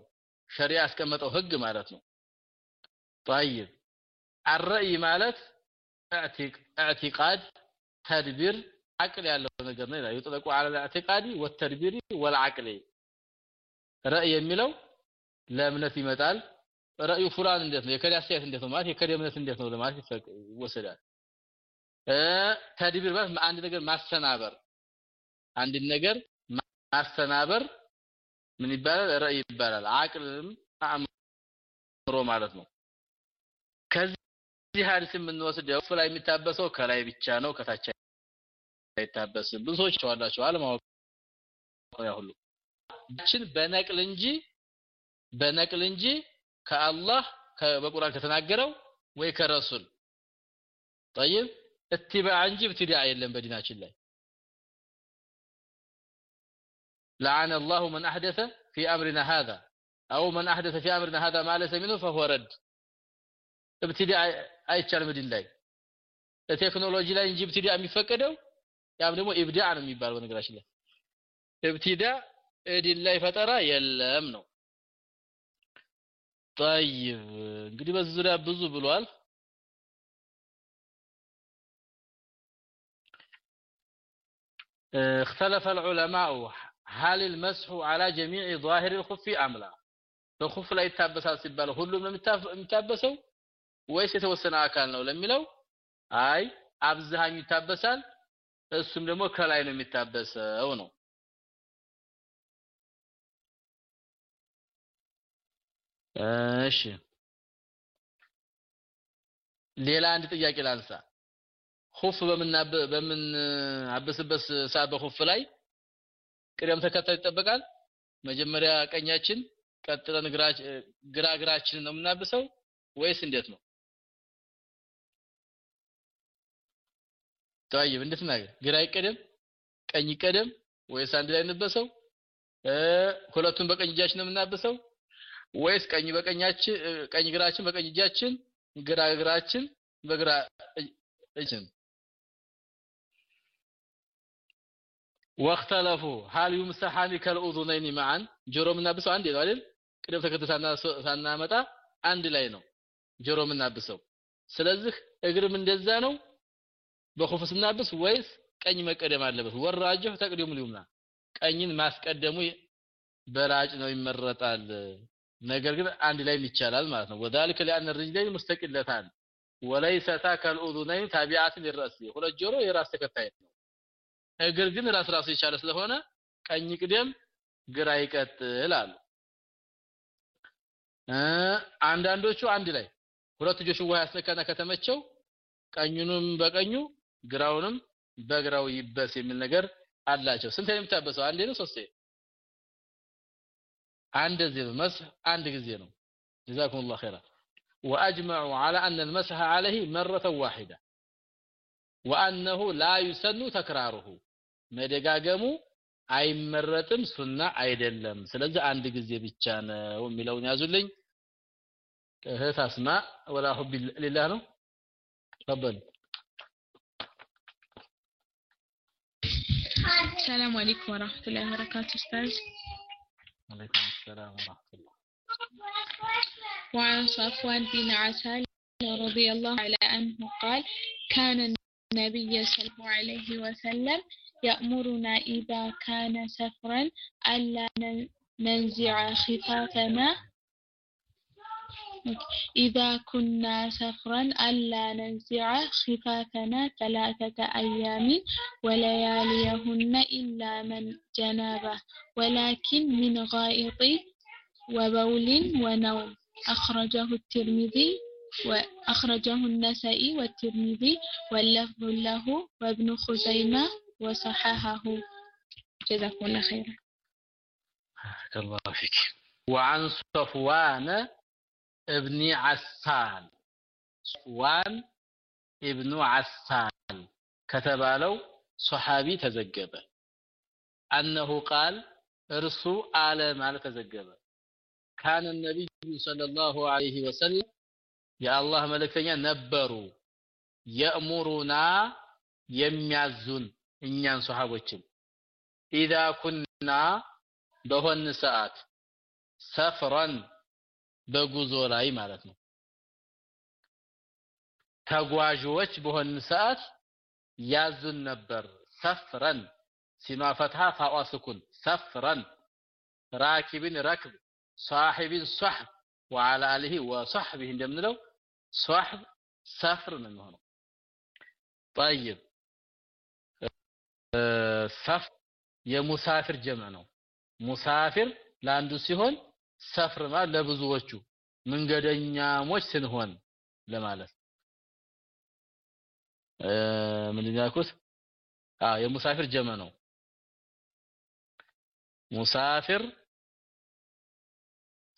ሸሪዓ ያስቀመጠው ህግ ማለት ነው طيب الرأي ማለት اعتقاد تدبير አቅል ያለው ነገር ነው ይላል ይጥለቁ على الاعتقاد والتدبير والعقل رأي የሚለው ለእምነት ይመጣል። ረእዩ ፉላን እንዴት ነው? የከዲ አስተያየት እንዴት ነው ማለት? የከዲ እምነት እንዴት ነው ለማለት ይወሰዳል። ተድቢር ማለት አንድ ነገር ማሰናበር አንድ ነገር ማሰናበር ምን ይባላል? ረእይ ይባላል። አቅልም አእምሮ ማለት ነው። ከዚህ ሐዲስ የምንወስደው ላይ የሚታበሰው ከላይ ብቻ ነው ከታች አይታበስም። ብዙ ሰዎች አለማወቅ ሁሉ። ችን በነቅል እንጂ በነቅል እንጂ ከአላህ በቁርአን ከተናገረው ወይ ከረሱል طيب اتباع እንጂ ابتداء የለም በዲናችን ላይ لعن الله من احدث في امرنا هذا او من احدث في امرنا هذا ما ليس منه فهو رد ابتداء አይቻልም ዲን ላይ ቴክኖሎጂ ላይ እንጂ ابتداء የሚፈቀደው ያም ደግሞ ኢብዳዕ ነው የሚባለው በነገራችን ላይ ابتداء ዲን ላይ ፈጠራ የለም ነው طيب እንግዲህ በዚህ ዙሪያ ብዙ ብሏል اختلف العلماء هل المسح على جميع ظاهر الخف ام لا በኹፍ ላይ ይታበሳል ሲባል ሁሉም ነው የሚታበሰው ወይስ የተወሰነ አካል ነው ለሚለው አይ አብዛኛው ይታበሳል እሱም ደግሞ ከላይ ነው የሚታበሰው ነው እሺ ሌላ አንድ ጥያቄ ላንሳ ኹፍ በምን በምን አበስበት ሰዓት በኹፍ ላይ ቅደም ተከተል ይጠበቃል መጀመሪያ ቀኛችን ቀጥለን ግራ እግራችንን ነው የምናብሰው ወይስ እንዴት ነው طيب እንዴት ነው ግራ ይቀደም ቀኝ ይቀደም ወይስ አንድ ላይ እንበሰው ሁለቱን በቀኝ እጃችን ነው የምናብሰው ወይስ ቀኝ በቀኛችን ቀኝ ግራችን በቀኝ እጃችን ግራ ግራችን በግራ እጅን ወክተለፉ ሀል ዩምሰሐኒ ከልኡዙነይኒ መዓን ጆሮ የምናብሰው አንድ ነው አይደል? ቅደም ተከተል ሳናመጣ አንድ ላይ ነው ጆሮ የምናብሰው። ስለዚህ እግርም እንደዛ ነው በኹፍ ስናብስ ወይስ ቀኝ መቀደም አለበት? ወራጅህ ተቅዲሙ ሊዩምና ቀኝን ማስቀደሙ በላጭ ነው ይመረጣል። ነገር ግን አንድ ላይ ይቻላል ማለት ነው وذلك لان الرجلين مستقلتان وليستا كالاذنين تابعات للراس ሁለት ጆሮ የራስ ተከታይ ነው እግር ግን ራስ ራሱ የቻለ ስለሆነ ቀኝ ቅደም ግራ ይቀጥል አሉ አንዳንዶቹ አንድ ላይ ሁለት እጆቹን ውሃ ያስነካና ከተመቸው ቀኙንም በቀኙ ግራውንም በግራው ይበስ የሚል ነገር አላቸው ስንት የሚታበሰው አንዴ ነው ሶስቴ عند ذي المسح عند جزينه جزاكم الله خيرا وأجمعوا على أن المسح عليه مرة واحدة وأنه لا يسن تكراره مدقاقمه አይመረጥም ሱና አይደለም። ስለዚህ አንድ ጊዜ ብቻ ነው የሚለውን ያዙልኝ። እህት አስማ ወላ ሁብ ሊላህ ነው። ተበል ሰላም አለይኩም ወራህመቱላሂ ወበረካቱ ኡስታዝ። አለይኩም السلام ورحمة الله. وعن صفوان بن عسال رضي الله عنه قال كان النبي صلى الله عليه وسلم يأمرنا إذا كان سفرا ألا ننزع خفافنا إذا كنا سفرا ألا ننزع خفافنا ثلاثة أيام ولياليهن إلا من جنابه ولكن من غائط وبول ونوم. أخرجه الترمذي وأخرجه النسائي والترمذي واللفظ له وابن خزيمة وصححه. جزاكم الله خيرا. بارك الله فيك. وعن صفوان بن عسال ሰፍዋን ኢብኑ ዓሳል ከተባለው ሶሐቢ ተዘገበ። أنه قال እርሱ አለ ማለት ተዘገበ። كان النبي صلى الله عليه وسلم የአላህ መልእክተኛ ነበሩ። يأمرنا የሚያዙን እኛን ሶሐቦችን ኢዛ ኩና በሆን ሰዓት ሰፍረን በጉዞ ላይ ማለት ነው። ተጓዦች በሆን ሰዓት ያዙን ነበር። ሰፍረን ሲኗ ፈትሃ ፋዋ ስኩን ሰፍረን ራኪብን ረክብ ሷሒብን ሷሕብ ወዓላ አሊሂ ወሷሕቢህ እንደምንለው ሷሕብ ሰፍር ነው የሚሆነው። ጠይብ ሰፍ የሙሳፊር ጀመ ነው። ሙሳፊር ለአንዱ ሲሆን ሰፍር ማለት ለብዙዎቹ መንገደኛሞች ስንሆን ለማለት። ምንድን ያልኩት? የሙሳፊር ጀመ ነው። ሙሳፊር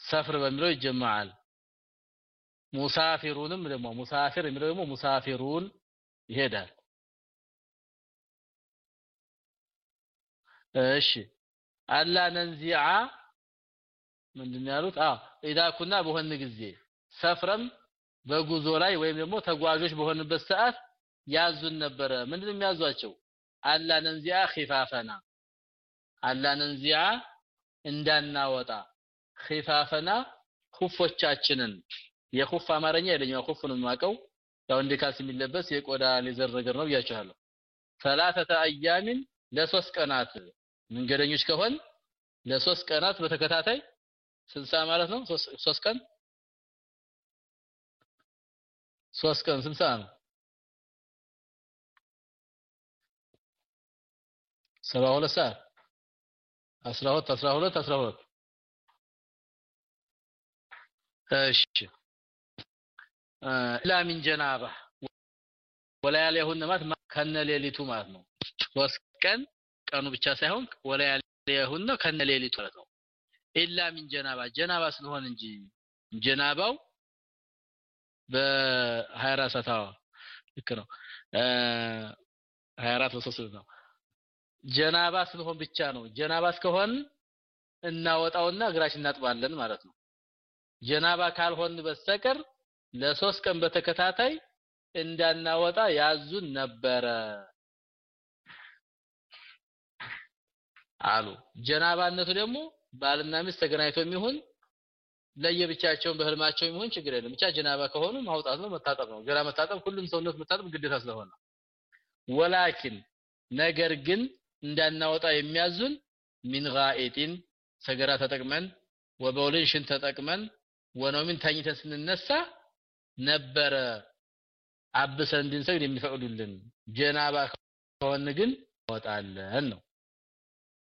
ሰፍር በሚለው ይጀመዓል ሙሳፊሩንም ደግሞ ሙሳፊር የሚለው ደግሞ ሙሳፊሩን ይሄዳል። እሺ። አላ ነንዚዓ ምንድን ያሉት? አዎ ኢዳ ኩና በሆን ጊዜ ሰፍረም በጉዞ ላይ ወይም ደግሞ ተጓዦች በሆንበት ሰዓት ያዙን ነበረ። ምንድነው የሚያዟቸው? አላ ነንዚዓ ኺፋፈና ألا እንዳናወጣ። خفافنا ኩፎቻችንን የኩፍ አማርኛ የለኛው ኩፍ ነው የማውቀው። ያው እንደ ካልሲ የሚለበስ የቆዳ leather ነገር ነው ብያችኋለሁ። ثلاثة أيام ለሶስት ቀናት። መንገደኞች ከሆን ለሶስት ቀናት በተከታታይ ስልሳ ማለት ነው? ሶስት ቀን? ሶስት ቀን ስንት ሰዓት ነው? ሰባ ሁለት ሰዓት? አስራ ሁለት አስራ ሁለት አስራ ሁለት? እሺ። ኢላ ሚን ጀናባ ወላያሊያሁን ማለት ከነ ሌሊቱ ማለት ነው። ሶስት ቀን ቀኑ ብቻ ሳይሆን ወላያሊያሁን ከነ ሌሊቱ ማለት ነው ኢላ ሚን ጀናባ ጀናባ ስለሆነ እንጂ ጀናባው በ24 ሰዓት ልክ ነው። 24 በሶስት ነው። ጀናባ ስለሆን ብቻ ነው። ጀናባ እስከሆን እናወጣውና እግራችን እናጥባለን ማለት ነው። ጀናባ ካልሆን በስተቀር ለሶስት ቀን በተከታታይ እንዳናወጣ ያዙን ነበረ አሉ። ጀናባነቱ ደግሞ ባልና ሚስት ተገናኝቶ የሚሆን ለየብቻቸውን በህልማቸው የሚሆን ችግር የለም ብቻ ጀናባ ከሆኑ ማውጣት ነው መታጠብ ነው ገላ መታጠብ ሁሉም ሰውነት መታጠብ ግዴታ ስለሆነ ወላኪን ነገር ግን እንዳናወጣ የሚያዙን ሚን ጋኢጢን ሰገራ ተጠቅመን ወበውልን ሽን ተጠቅመን ወነውሚን ተኝተን ስንነሳ ነበረ አብሰን እንድንሰግድ የሚፈቅዱልን ጀናባ ከሆን ግን ወጣለን ነው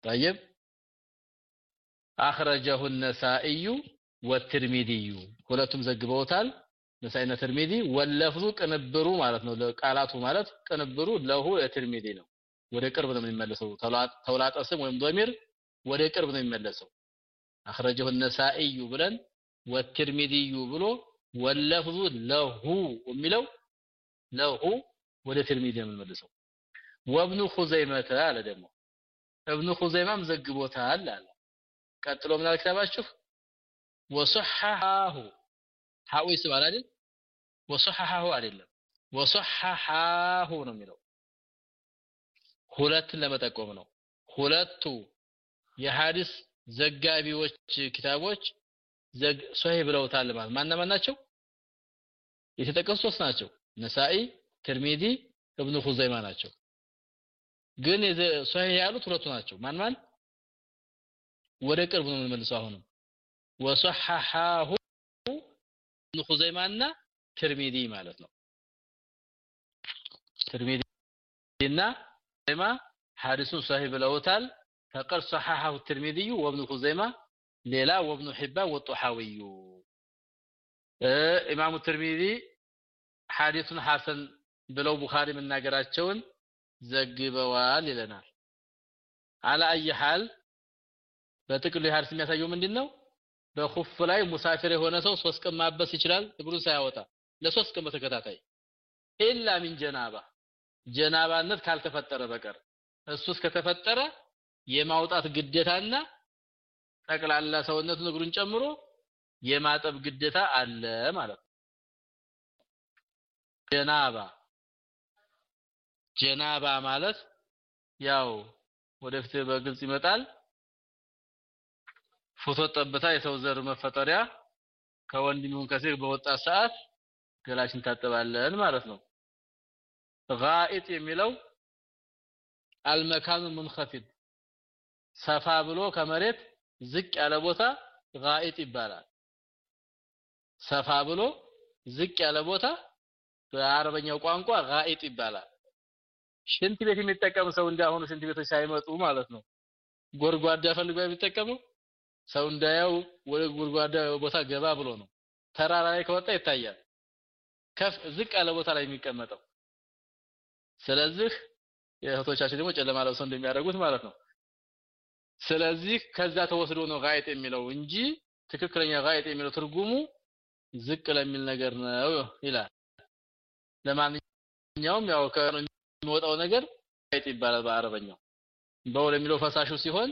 طيب አኽረጀሁ ነሳኢዩ ወትርሚዲዩ። ሁለቱም ዘግበውታል። ነሳኢና ትርሚዲ ወለፍዙ ቅንብሩ ማለት ነው። ቃላቱ ማለት ቅንብሩ ለሁ ለትርሚዲ ነው። ወደ ቅርብ ነው የሚመለሰው። ተውላጠ ስም ወይም ዶሚር ወደ ቅርብ ነው የሚመለሰው። አኽረጀሁ ነሳኢዩ ብለን ወትርሚዲዩ ብሎ ወለፍዙ ለሁ የሚለው ለሁ ወደ ትርሚዲ ነው የምንመልሰው ወብኑ ኹዘይመተ አለ ደግሞ። እብኑ ኹዘይማም ዘግቦታል አለ። ቀጥሎ ምን አልከታባችሁ ወሶሐሁ ሀኡ ይስባል አይደል? ወሶሐሁ አይደለም። ወሶሐሁ ነው የሚለው። ሁለትን ለመጠቆም ነው። ሁለቱ የሐዲስ ዘጋቢዎች ኪታቦች ሶሂ ብለውታል ማለት ማና ማን ናቸው? የተጠቀሱ ሶስት ናቸው። ነሳኢ ትርሚዚ እብኑ ኹዘይማ ናቸው። ግን ሶሂህ ያሉት ሁለቱ ናቸው። ማን ማን? ወደ ቅርብ ነው የምንመልሰው አሁንም ወሰሐሐሁ ኢብኑ ኹዘይማና ትርሚዚ ማለት ነው ትርሚዚና ኹዘይማ ሐዲሱን ሶሂህ ብለውታል فقد صححه الترمذي وابن خزيمة ሌላ وابن حبان والطحاوي ኢማሙ ትርሚዚ ሐዲሱን ሐሰን ብለው ቡኻሪ መናገራቸውን ዘግበዋል ይለናል አላ አይ ሐል በጥቅሉ ሐዲስ የሚያሳየው ምንድነው? በኹፍ ላይ ሙሳፊር የሆነ ሰው ሶስት ቀን ማበስ ይችላል እግሩን ሳያወጣ። ለሶስት ቀን በተከታታይ። ኢላ ሚን ጀናባ ጀናባነት ካልተፈጠረ በቀር። እሱ እስከተፈጠረ የማውጣት ግዴታና ጠቅላላ ሰውነቱን እግሩን ጨምሮ የማጠብ ግዴታ አለ ማለት ነው። ጀናባ ጀናባ ማለት ያው ወደፊት በግልጽ ይመጣል ፎቶ ጠብታ የሰው ዘር መፈጠሪያ ከወንድ ይሁን ከሴት በወጣ ሰዓት ገላችን ታጠባለን ማለት ነው። ጋኢጥ የሚለው አልመካኑ ሙንኸፊድ ሰፋ ብሎ ከመሬት ዝቅ ያለ ቦታ ጋኢጥ ይባላል። ሰፋ ብሎ ዝቅ ያለ ቦታ በአረበኛው ቋንቋ ጋኢጥ ይባላል። ሽንት ቤት የሚጠቀም ሰው እንዳሁኑ ሽንት ቤቶች ሳይመጡ ማለት ነው። ጎርጓዳ ፈልጎ የሚጠቀመው ሰው እንዳያው ወደ ጎርጓዳ ቦታ ገባ ብሎ ነው። ተራራ ላይ ከወጣ ይታያል። ከፍ ዝቅ ያለ ቦታ ላይ የሚቀመጠው። ስለዚህ የእህቶቻችን ደግሞ ጨለማ ለብሰው እንደሚያደርጉት ማለት ነው። ስለዚህ ከዛ ተወስዶ ነው ጋይጥ የሚለው እንጂ ትክክለኛ ጋይጥ የሚለው ትርጉሙ ዝቅ ለሚል ነገር ነው ይላል። ለማንኛውም ያው ከሚወጣው ነገር ጋይጥ ይባላል በአረበኛው። በውል የሚለው ፈሳሹ ሲሆን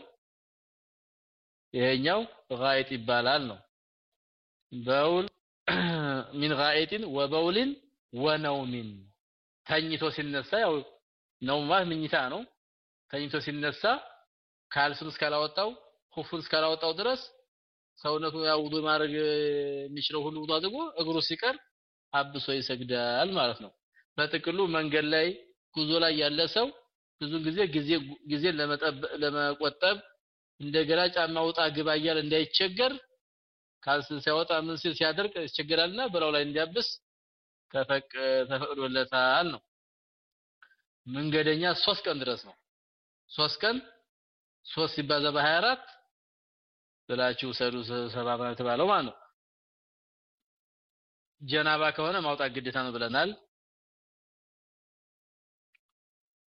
ይሄኛው ጋይጥ ይባላል ነው። በውል ሚን ጋኢጢን ወበውልን ወነውሚን። ተኝቶ ሲነሳ ያው ነው ማለት ምኝታ ነው። ተኝቶ ሲነሳ ካልሱን እስካላወጣው ሁፉን እስካላወጣው ድረስ ሰውነቱ ያው ውዱ ማድረግ የሚችለው ሁሉ ውዱ አድርጎ እግሩ ሲቀር አብሶ ይሰግዳል ማለት ነው። በጥቅሉ መንገድ ላይ ጉዞ ላይ ያለ ሰው ብዙ ጊዜ ጊዜ ጊዜን ለመቆጠብ እንደገና ጫማ ውጣ ግባ እያለ እንዳይቸገር ካልስን ሲያወጣ ምን ሲል ሲያደርግ ይቸገራልና በላው ላይ እንዲያብስ ተፈቅ ተፈቅዶለታል ነው። መንገደኛ ሶስት ቀን ድረስ ነው። ሶስት ቀን ሶስት ሲባዛ በ24 ብላችሁ ሰዱ ሰባ ተባለው ማለት ነው። ጀናባ ከሆነ ማውጣት ግዴታ ነው ብለናል።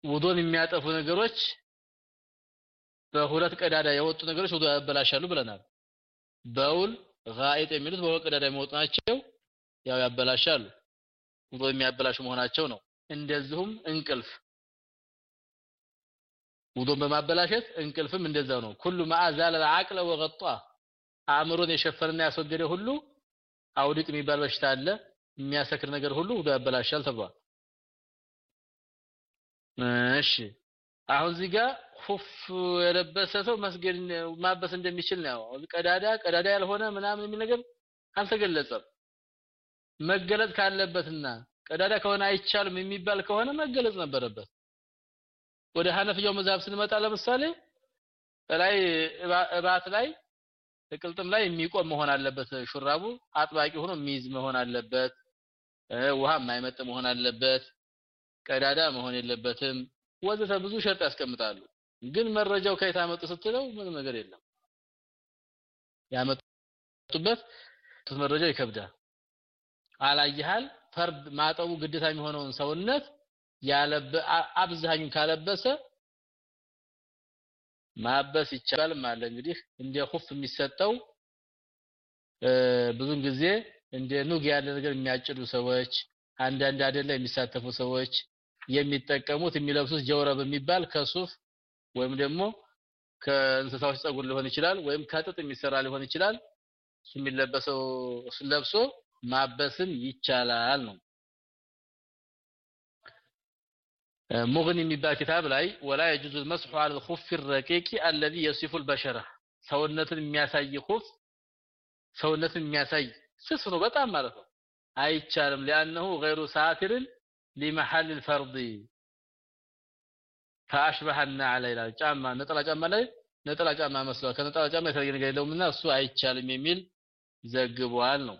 ውዶን የሚያጠፉ ነገሮች በሁለት ቀዳዳ የወጡ ነገሮች ውዱእ ያበላሻሉ ብለናል። በውል ጋኢጥ የሚሉት በሁለት ቀዳዳ የሚወጡ ናቸው። ያው ያበላሻሉ፣ ውዱእ የሚያበላሹ መሆናቸው ነው። እንደዚሁም እንቅልፍ ውዱእ በማበላሸት እንቅልፍም እንደዛው ነው። ኩሉ ማአዛለ አቅለ ወገጣ አእምሮን የሸፈነና ያስወገደ ሁሉ አውድቅ የሚባል በሽታ አለ። የሚያሰክር ነገር ሁሉ ውዱእ ያበላሻል ተብሏል። እሺ አሁን እዚህ ጋር ሁፍ የለበሰ ሰው መስገድ ማበስ እንደሚችል ነው። ቀዳዳ ቀዳዳ ያልሆነ ምናምን የሚል ነገር አልተገለጸም። መገለጽ ካለበትና ቀዳዳ ከሆነ አይቻልም የሚባል ከሆነ መገለጽ ነበረበት። ወደ ሐነፍያው መዛብ ስንመጣ ለምሳሌ ላይ እባት ላይ ቅልጥም ላይ የሚቆም መሆን አለበት። ሹራቡ አጥባቂ ሆኖ የሚይዝ መሆን አለበት። ውሃ የማይመጥ መሆን አለበት። ቀዳዳ መሆን የለበትም ወዘተ ብዙ ሸርጥ ያስቀምጣሉ። ግን መረጃው ከየት አመጡ ስትለው ምንም ነገር የለም። ያመጡበት መረጃው ይከብዳል። አላየሃል? ፈርድ ማጠቡ ግዴታ የሚሆነውን ሰውነት ያለበ አብዛኙን ካለበሰ ማበስ ይቻላል ማለት እንግዲህ እንደ ሁፍ የሚሰጠው ብዙን ጊዜ እንደ ኑግ ያለ ነገር የሚያጭዱ ሰዎች አንዳንድ አይደለ የሚሳተፉ ሰዎች የሚጠቀሙት የሚለብሱት ጀውረብ የሚባል ከሱፍ ወይም ደግሞ ከእንስሳዎች ጸጉር ሊሆን ይችላል ወይም ከጥጥ የሚሰራ ሊሆን ይችላል እሱ የሚለበሰው ለብሶ ማበስም ይቻላል ነው ሙግኒ የሚባል ኪታብ ላይ ወላ የጁዙ المسح على الخف الرقيق الذي يصف البشره ሰውነትን የሚያሳይ ኹፍ ሰውነትን የሚያሳይ ስስ ነው በጣም ማለት ነው አይቻልም لانه غير ساتر لمحل الفرض فاشبه النعل ይላል ጫማ ነጠላ ጫማ ላይ ነጠላ ጫማ መስሏል ከነጠላ ጫማ የተለየ ነገር የለውምና እሱ አይቻልም የሚል ዘግቧል ነው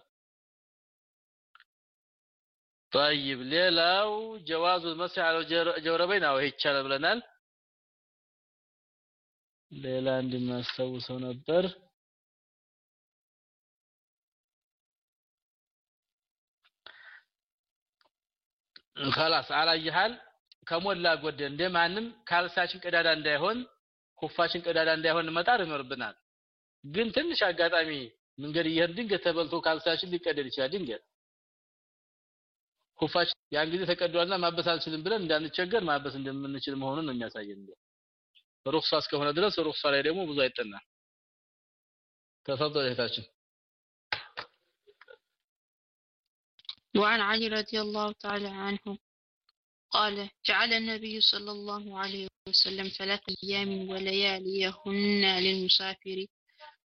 طيب ሌላው ጀዋዙ المسح على الجوربين አው ይቻላል ብለናል ሌላ እንድናስታውሰው ነበር ከላስ አላይሃል ከሞላ ጎደል እንደማንም ካልሳችን ቀዳዳ እንዳይሆን ኩፋችን ቀዳዳ እንዳይሆን መጣር ይኖርብናል። ግን ትንሽ አጋጣሚ መንገድ እየሄድን ድንገት ተበልቶ ካልሳችን ሊቀደድ ይችላል። ድንገት ኩፋችን ያን ጊዜ ተቀዷልና ማበስ አልችልም ብለን እንዳንቸገር ማበስ እንደምንችል መሆኑን ነው የሚያሳየን። ሩክሳ እስከሆነ ድረስ ሩክሳ ላይ ደግሞ ብዙ አይጠናም። ተፈضل እህታችን وعن علي رضي الله تعالى عنه قال جعل النبي صلى الله عليه وسلم ثلاث أيام ولياليهن للمسافر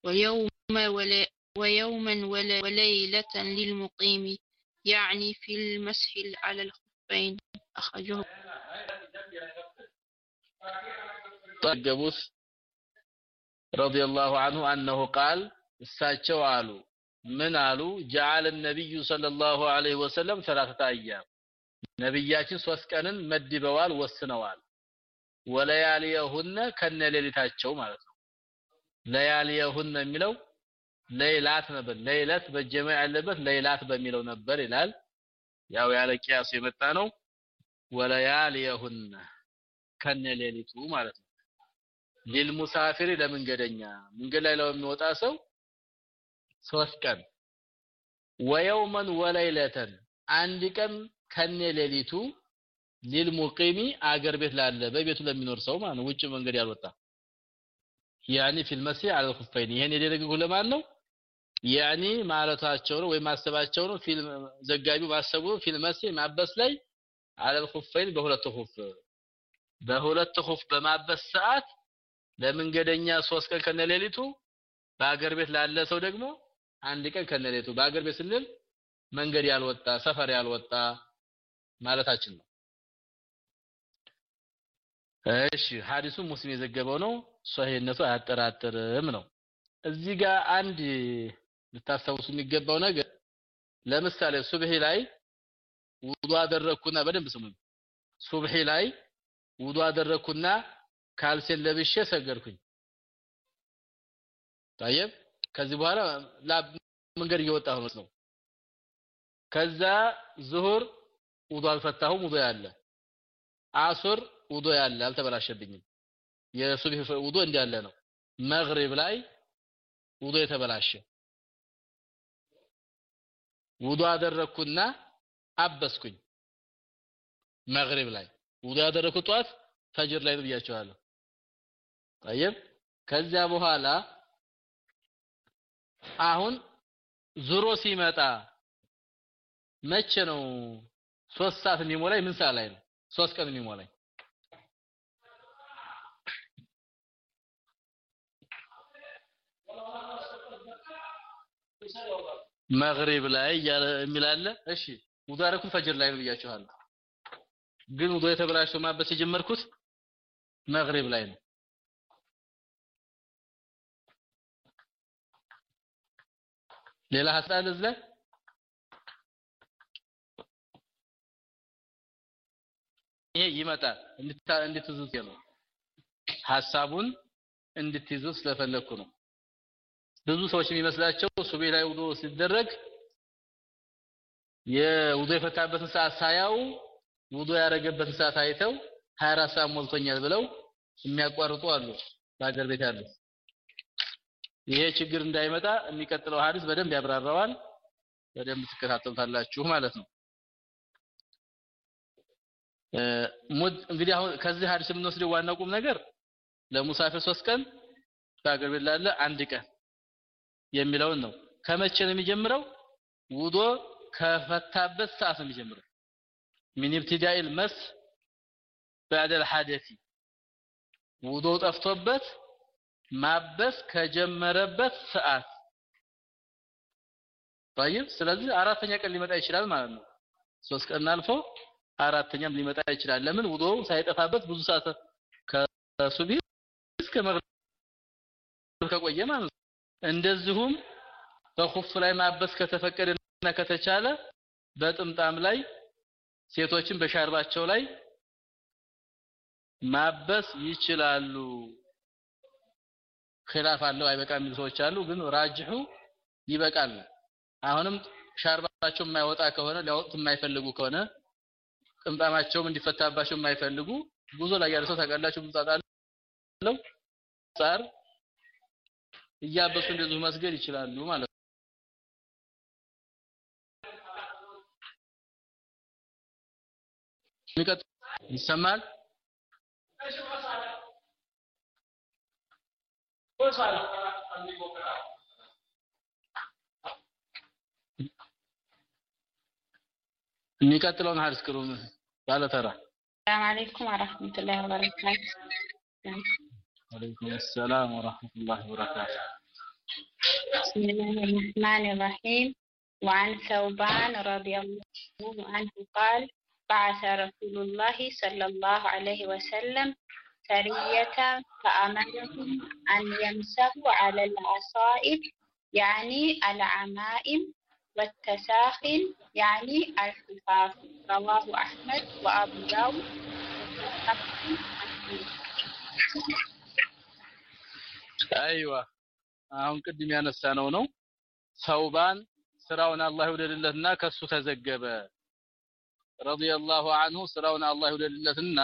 ويوم ولا ويوما ولا وليلة للمقيم يعني في المسح على الخفين أخرجه ጠገቡት ረዲየላሁ ዐንሁ አነሁ ቃል እሳቸው አሉ ምን አሉ? ጀዓለ ነቢዩ ሰለላሁ ዐለይሂ ወሰለም ሰላሰተ አያም ነቢያችን ሶስት ቀንን መድበዋል ወስነዋል። ወለያሊየሁነ ከነ ሌሊታቸው ማለት ነው። ለያሊየሁነ የሚለው ለይላት ነበር። ለይለት በጀማ ያለበት ለይላት በሚለው ነበር ይላል። ያው ያለ ቂያሱ የመጣ ነው ወለያሊየሁነ ከነ ሌሊቱ ማለት ነው። ሊልሙሳፊሪ ለመንገደኛ መንገድ ላይ ለሚወጣ ሰው ሶስት ቀን ወየውመን ወለይለተን አንድ ቀን ከኔ ሌሊቱ ሊልሙቂሚ አገር ቤት ላለ በቤቱ ለሚኖር ሰው ማለት ውጭ መንገድ ያልወጣ ያኒ ፊል መሲ አለ ኹፈይን ይሄን የደረገው ለማን ነው? ያኒ ማለታቸው ነው ወይም ማሰባቸው ነው። ፊልም ዘጋቢው ማሰቡ ፊልም መሲ ማበስ ላይ አለ ኹፈይን በሁለት ኹፍ በሁለት ኹፍ በማበስ ሰዓት ለመንገደኛ ሶስት ቀን ከነሌሊቱ በአገር ቤት ላለ ሰው ደግሞ አንድ ቀን ከነሌሊቱ በአገር ቤት ስንል መንገድ ያልወጣ ሰፈር ያልወጣ ማለታችን ነው። እሺ ሐዲሱ ሙስሊም የዘገበው ነው። ሶሂህነቱ አያጠራጥርም ነው። እዚህ ጋር አንድ ልታስታውሱ የሚገባው ነገር ለምሳሌ ሱብሂ ላይ ውዱ አደረኩና በደንብ ስሙኝ ሱብሂ ላይ ውዱ አደረኩና ካልሴን ለብሼ ሰገድኩኝ። ታየብ ከዚህ በኋላ ላብ መንገድ እየወጣ ሆኖት ነው። ከዛ ዙሁር ውዱ አልፈታሁም ውዱ ያለ አሱር ውዱ ያለ አልተበላሸብኝም። የሱብህ ውዱ እንዲያለ ነው። መግሪብ ላይ ውዱ የተበላሸ። ውዱ አደረኩና አበስኩኝ። መግሪብ ላይ ውዱ ያደረኩት ጧት ፈጅር ላይ ብያቸዋለሁ። ጠይብ። ከዚያ በኋላ አሁን ዙሮ ሲመጣ መቼ ነው ሶስት ሰዓት የሚሞላኝ? ምን ሰዓት ላይ ነው? ሶስት ቀን የሚሞላኝ? መግሪብ ላይ የሚላለ እሺ አደረኩት ፈጅር ላይ ነው ብያችኋለሁ። ግን ውዱ የተበላሸው ማበስ የጀመርኩት መግሪብ ላይ ነው ሌላ ሀሳብ እዚህ ላይ? ይሄ ይመጣል። እንድትይዙት ነው ሀሳቡን እንድትይዙት ስለፈለኩ ነው። ብዙ ሰዎች የሚመስላቸው ሱቤ ላይ ውዶ ሲደረግ የውዶ የፈታበትን ሰዓት ሳያው ውዶ ያደረገበትን ሰዓት አይተው 24 ሰዓት ሞልቶኛል ብለው የሚያቋርጡ አሉ በሀገር ቤት ያሉ ይሄ ችግር እንዳይመጣ የሚቀጥለው ሀዲስ በደንብ ያብራራዋል በደንብ ትከታተሉታላችሁ ማለት ነው ሙድ እንግዲህ አሁን ከዚህ ሀዲስ የምንወስደው ዋናው ቁም ነገር ለሙሳፊር ሶስት ቀን በአገር ቤት ላለ አንድ ቀን የሚለውን ነው ከመቼ ነው የሚጀምረው ውዶ ከፈታበት ሰዓት ነው የሚጀምረው من ابتداء المس بعد الحدث ውዶ ጠፍቶበት ማበስ ከጀመረበት ሰዓት طيب ስለዚህ አራተኛ ቀን ሊመጣ ይችላል ማለት ነው ሶስት ቀን አልፎ አራተኛም ሊመጣ ይችላል ለምን ውዶ ሳይጠፋበት ብዙ ሰዓት ከሱቢ እስከ መግሪብ ከቆየ ማለት ነው እንደዚሁም በኹፍ ላይ ማበስ ከተፈቀደና ከተቻለ በጥምጣም ላይ ሴቶችን በሻርባቸው ላይ ማበስ ይችላሉ ኺላፍ አለው አይበቃም የሚሉ ሰዎች አሉ። ግን ራጅሑ ይበቃል። አሁንም ሻርባቸው የማይወጣ ከሆነ ሊያወጡት የማይፈልጉ ከሆነ ጥምጣማቸውም እንዲፈታባቸው የማይፈልጉ ጉዞ ላይ ያለ ሰው ታውቃላችሁ? ብዛት አለው። ጻር እያበሱ እንደዚሁ መስገድ ይችላሉ ማለት ነው የሚቀጥል ይሰማል የሚቀጥለውን ሀዲስ ቅሩ ባለ ተራ السلام عليكم ورحمة الله وبركاته وعليكم السلام ورحمة الله وبركاته بسم الله الرحمن الرحيم وعن ثوبان رضي الله عنه قال بعث رسول الله صلى الله عليه وسلم سرية فأمرهم أن يمسحوا على العصائب يعني العمائم والتساخن يعني الخفاف رواه أحمد وأبو داود አይዋ አሁን ቅድም ያነሳነው ነው ሰውባን ስራውን አላህ ይውደድለትና ከሱ ተዘገበ ረዲየላሁ ዐንሁ ስራውን አላህ ይውደድለትና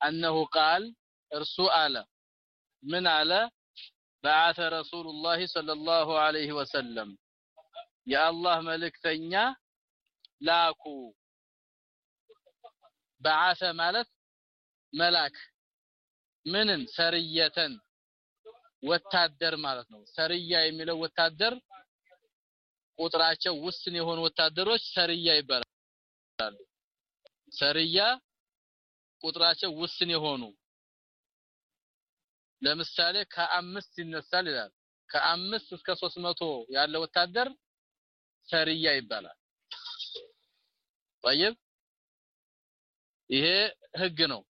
أنه قال እርሱ አለ ምን አለ بعث رسول الله صلى الله عليه وسلم የአላህ መልእክተኛ ላኩ بعث ማለት መላክ ምንን ሰርየተን ወታደር ማለት ነው ሰርያ የሚለው ወታደር ቁጥራቸው ውስን የሆኑ ወታደሮች ሰርያ ይባላሉ ሰርያ ቁጥራቸው ውስን የሆኑ ለምሳሌ ከአምስት ይነሳል ይላል ከአምስት እስከ 300 ያለ ወታደር ሰርያ ይባላል طيب ይሄ ህግ ነው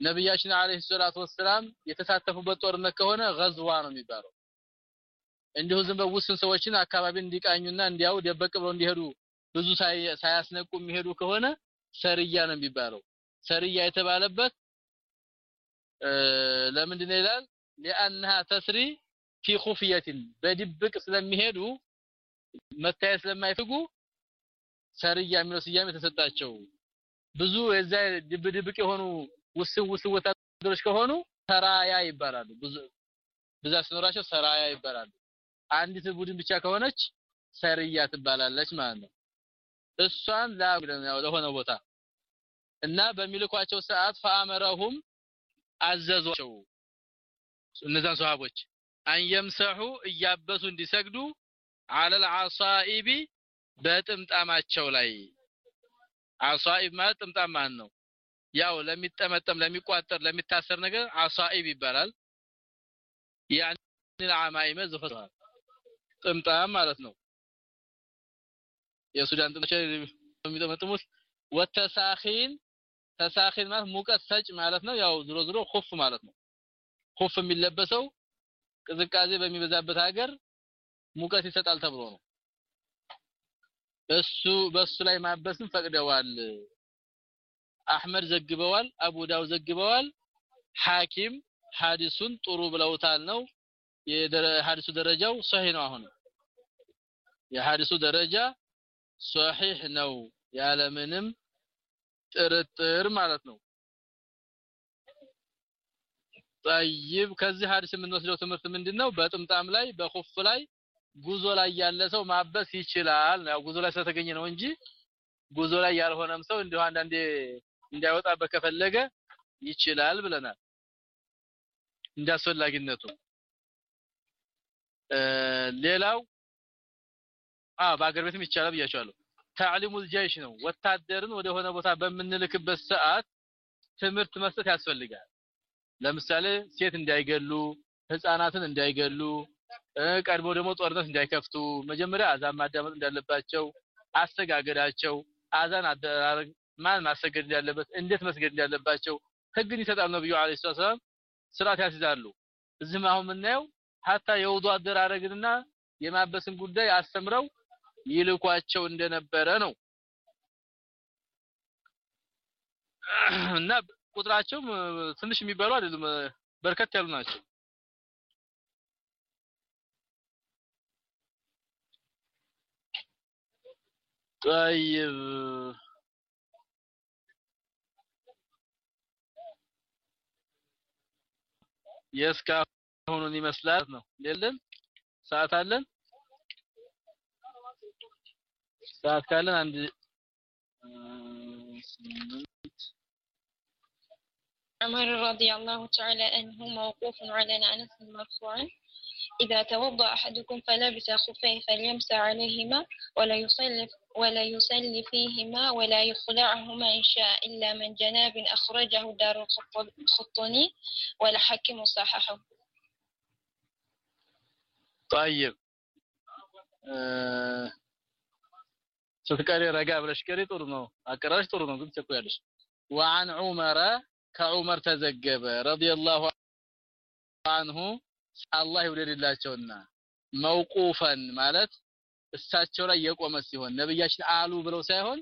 ነብያችን አለይሂ ሰላቱ ወሰላም የተሳተፉበት ጦርነት ከሆነ ገዝዋ ነው የሚባለው እንዲሁ ዝም በውስን ሰዎችን አካባቢን እንዲቃኙና እንዲያው ደበቅ ብለው እንዲሄዱ ብዙ ሳያስነቁ የሚሄዱ ከሆነ ሰርያ ነው የሚባለው ሰርያ የተባለበት ለምንድን ነው ይላል لانها تسري في خفيه በድብቅ ስለሚሄዱ መታየት ስለማይፈልጉ ሰርያ የሚለው ስያሜ ተሰጣቸው ብዙ የዛ ድብድብቅ የሆኑ ውስን ውስን ወታደሮች ከሆኑ ሰራያ ይባላሉ ብዙ ብዛት ሲኖራቸው ሰራያ ይባላሉ አንዲት ቡድን ብቻ ከሆነች ሰርያ ትባላለች ማለት ነው እሷን ለሆነ ቦታ እና በሚልኳቸው ሰዓት ፈአመረሁም አዘዟቸው እነዛን ሷሃቦች አንየምሰሑ እያበሱ እንዲሰግዱ አለል አሳኢቢ በጥምጣማቸው ላይ አሳኢብ ማለት ጥምጣም ማለት ነው ያው ለሚጠመጠም ለሚቋጠር ለሚታሰር ነገር አሳኢብ ይባላል ያን العمائم ዝፈቷል ጥምጣም ማለት ነው የሱዳን ጥምጣም የሚጠመጥሙት ወተሳኺን ተሳኺን ማለት ሙቀት ሰጭ ማለት ነው። ያው ዝሮ ዝሮ ኹፍ ማለት ነው። ኹፍ የሚለበሰው ቅዝቃዜ በሚበዛበት ሀገር ሙቀት ይሰጣል ተብሎ ነው። እሱ በሱ ላይ ማበስን ፈቅደዋል። አህመድ ዘግበዋል አቡ ዳውድ ዘግበዋል። ሐኪም ሐዲሱን ጥሩ ብለውታል ነው። የሐዲሱ ደረጃው ሶሂህ ነው አሁን የሐዲሱ ደረጃ ሶሂህ ነው። ያለምንም ጥርጥር ማለት ነው። ጠይብ ከዚህ ሐዲስ የምንወስደው ትምህርት ምንድነው? በጥምጣም ላይ በኹፍ ላይ ጉዞ ላይ ያለ ሰው ማበስ ይችላል ያው ጉዞ ላይ ስለተገኘ ነው እንጂ ጉዞ ላይ ያልሆነም ሰው እንዲሁ አንዳንዴ እንዳይወጣበት ከፈለገ ይችላል ብለናል። እንዳስፈላጊነቱ ሌላው አ በአገር ቤትም ይቻላል ብያቸዋለሁ ታዕሊሙል ጀይሽ ነው። ወታደርን ወደ ሆነ ቦታ በምንልክበት ሰዓት ትምህርት መስጠት ያስፈልጋል። ለምሳሌ ሴት እንዳይገሉ ህፃናትን እንዳይገሉ ቀድሞ ደግሞ ጦርነት እንዳይከፍቱ መጀመሪያ አዛን ማዳመጥ እንዳለባቸው አሰጋገዳቸው አዛን አደራረግ ማን ማሰገድ እንዳለበት እንዴት መስገድ እንዳለባቸው ህግን ይሰጣል ነብዩ አለይሂ ሰላም ስርዓት ያስይዛሉ። እዚህም አሁን የምናየው ሀታ የውዱ አደራረግንና የማበስን ጉዳይ አስተምረው ይልኳቸው እንደነበረ ነው እና ቁጥራቸውም ትንሽ የሚባሉ አይደሉም በርከት ያሉ ናቸው طيب የእስካሁኑን ይመስላል ነው የለን ሰዓት አለን عن عمر رضي الله تعالى عنه موقوف على أنس مرفوعا إذا توضأ أحدكم فلبس خفيه فليمس عليهما ولا يصلي ولا يصلي فيهما ولا يخلعهما إن شاء إلا من جناب أخرجه دار الخطني ولا حكم صححه. طيب. آه. ስትቀሪ ረጋ ብለሽ ቀሪ ጥሩ ነው አቀራሽ ጥሩ ነው ግን ትቸኩያለሽ وعن عمر ከዑመር ተዘገበ ረዲየላሁ አንሁ አላህ ይውደድላቸውና መውቁፈን ማለት እሳቸው ላይ የቆመ ሲሆን ነብያችን አሉ ብለው ሳይሆን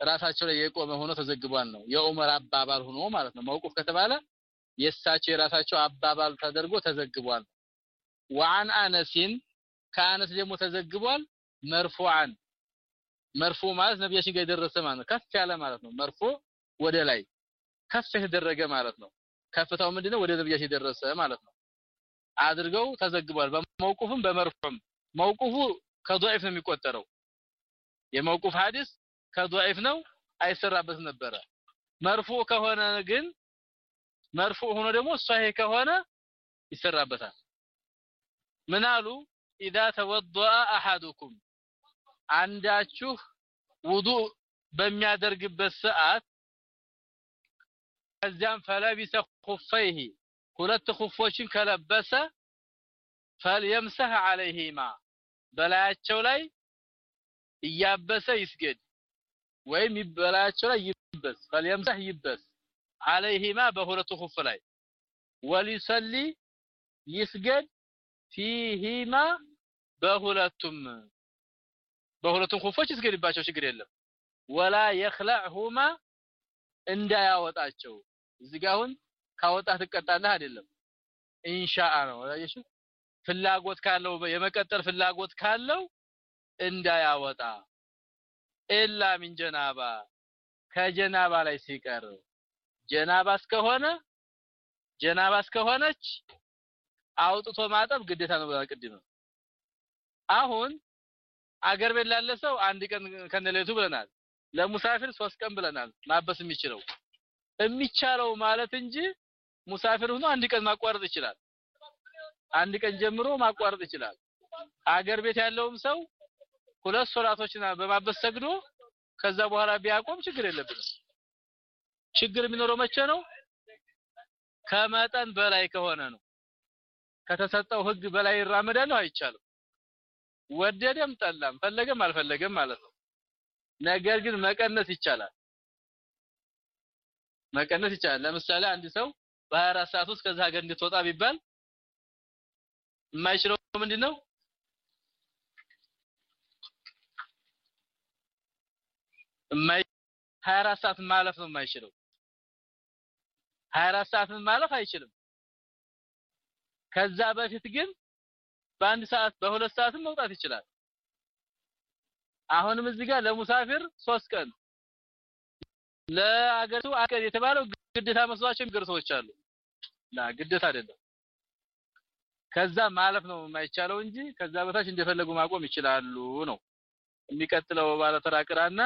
ራሳቸው ላይ የቆመ ሆኖ ተዘግቧል ነው የዑመር አባባል ሆኖ ማለት ነው መውቁፍ ከተባለ የእሳቸው የራሳቸው አባባል ተደርጎ ተዘግቧል ወአን አነሲን ከአነስ ደግሞ ተዘግቧል መርፉዓን መርፎ ማለት ነብያችን ጋር የደረሰ ማለት ነው። ከፍ ያለ ማለት ነው። መርፎ ወደ ላይ ከፍ የተደረገ ማለት ነው። ከፍታው ምንድነው? ወደ ነብያችን የደረሰ ማለት ነው። አድርገው ተዘግቧል። በመውቁፍም በመርፎም። መውቁፉ ከضعيف ነው የሚቆጠረው። የመውቁፍ ሐዲስ ከضعيف ነው አይሰራበት ነበረ። መርፎ ከሆነ ግን መርፎ ሆኖ ደግሞ ሷሂህ ከሆነ ይሰራበታል። ምናሉ اذا توضأ احدكم አንዳችሁ ውዱእ በሚያደርግበት ሰዓት ከዚያም ፈለቢሰ ኹፈይሂ ሁለት ኹፎችን ከለበሰ ፈልየምሰህ አለይሂማ በላያቸው ላይ እያበሰ ይስገድ ወይም በላያቸው ላይ ይበስ ፈልየምሰህ ይበስ አለይሂማ በሁለቱ ኹፍ ላይ ወሊሰሊ ይስገድ ፊሂማ በሁለቱም በሁለቱም ኹፎች ይስገድባቸው ችግር የለም። ወላ የኽለዕሁማ እንዳያወጣቸው። እዚህ ጋር አሁን ካወጣህ ትቀጣለህ አይደለም። ኢንሻአ ነው። አያሽ ፍላጎት ካለው የመቀጠል ፍላጎት ካለው እንዳያወጣ። ኢላ ሚን ጀናባ ከጀናባ ላይ ሲቀር። ጀናባ እስከሆነ ጀናባ እስከሆነች አውጥቶ ማጠብ ግዴታ ነው። ቅድም አሁን አገር ቤት ላለ ሰው አንድ ቀን ከነሌቱ ብለናል። ለሙሳፊር ሶስት ቀን ብለናል ማበስ የሚችለው። የሚቻለው ማለት እንጂ ሙሳፊር ሆኖ አንድ ቀን ማቋረጥ ይችላል። አንድ ቀን ጀምሮ ማቋረጥ ይችላል። አገር ቤት ያለውም ሰው ሁለት ሶላቶችን በማበስ ሰግዶ ከዛ በኋላ ቢያቆም ችግር የለብንም። ችግር የሚኖረው መቼ ነው? ከመጠን በላይ ከሆነ ነው። ከተሰጠው ህግ በላይ ይራመዳል አይቻልም ወደደም ጠላም ፈለገም አልፈለገም ማለት ነው። ነገር ግን መቀነስ ይቻላል። መቀነስ ይቻላል። ለምሳሌ አንድ ሰው በ24 ሰዓት ውስጥ ከዛ ሀገር እንድትወጣ ቢባል የማይችለው ምንድነው? የማይ 24 ሰዓት ማለፍ ነው የማይችለው። 24 ሰዓት ማለፍ አይችልም። ከዛ በፊት ግን በአንድ ሰዓት በሁለት ሰዓትም መውጣት ይችላል አሁንም እዚህ ጋር ለሙሳፊር ሶስት ቀን ለአገሩ አቀድ የተባለው ግዴታ መስሏቸው የሚገሩ ሰዎች አሉ ላ ግዴታ አይደለም ከዛ ማለፍ ነው የማይቻለው እንጂ ከዛ በታች እንደፈለጉ ማቆም ይችላሉ ነው የሚቀጥለው ባለ ተራቅራና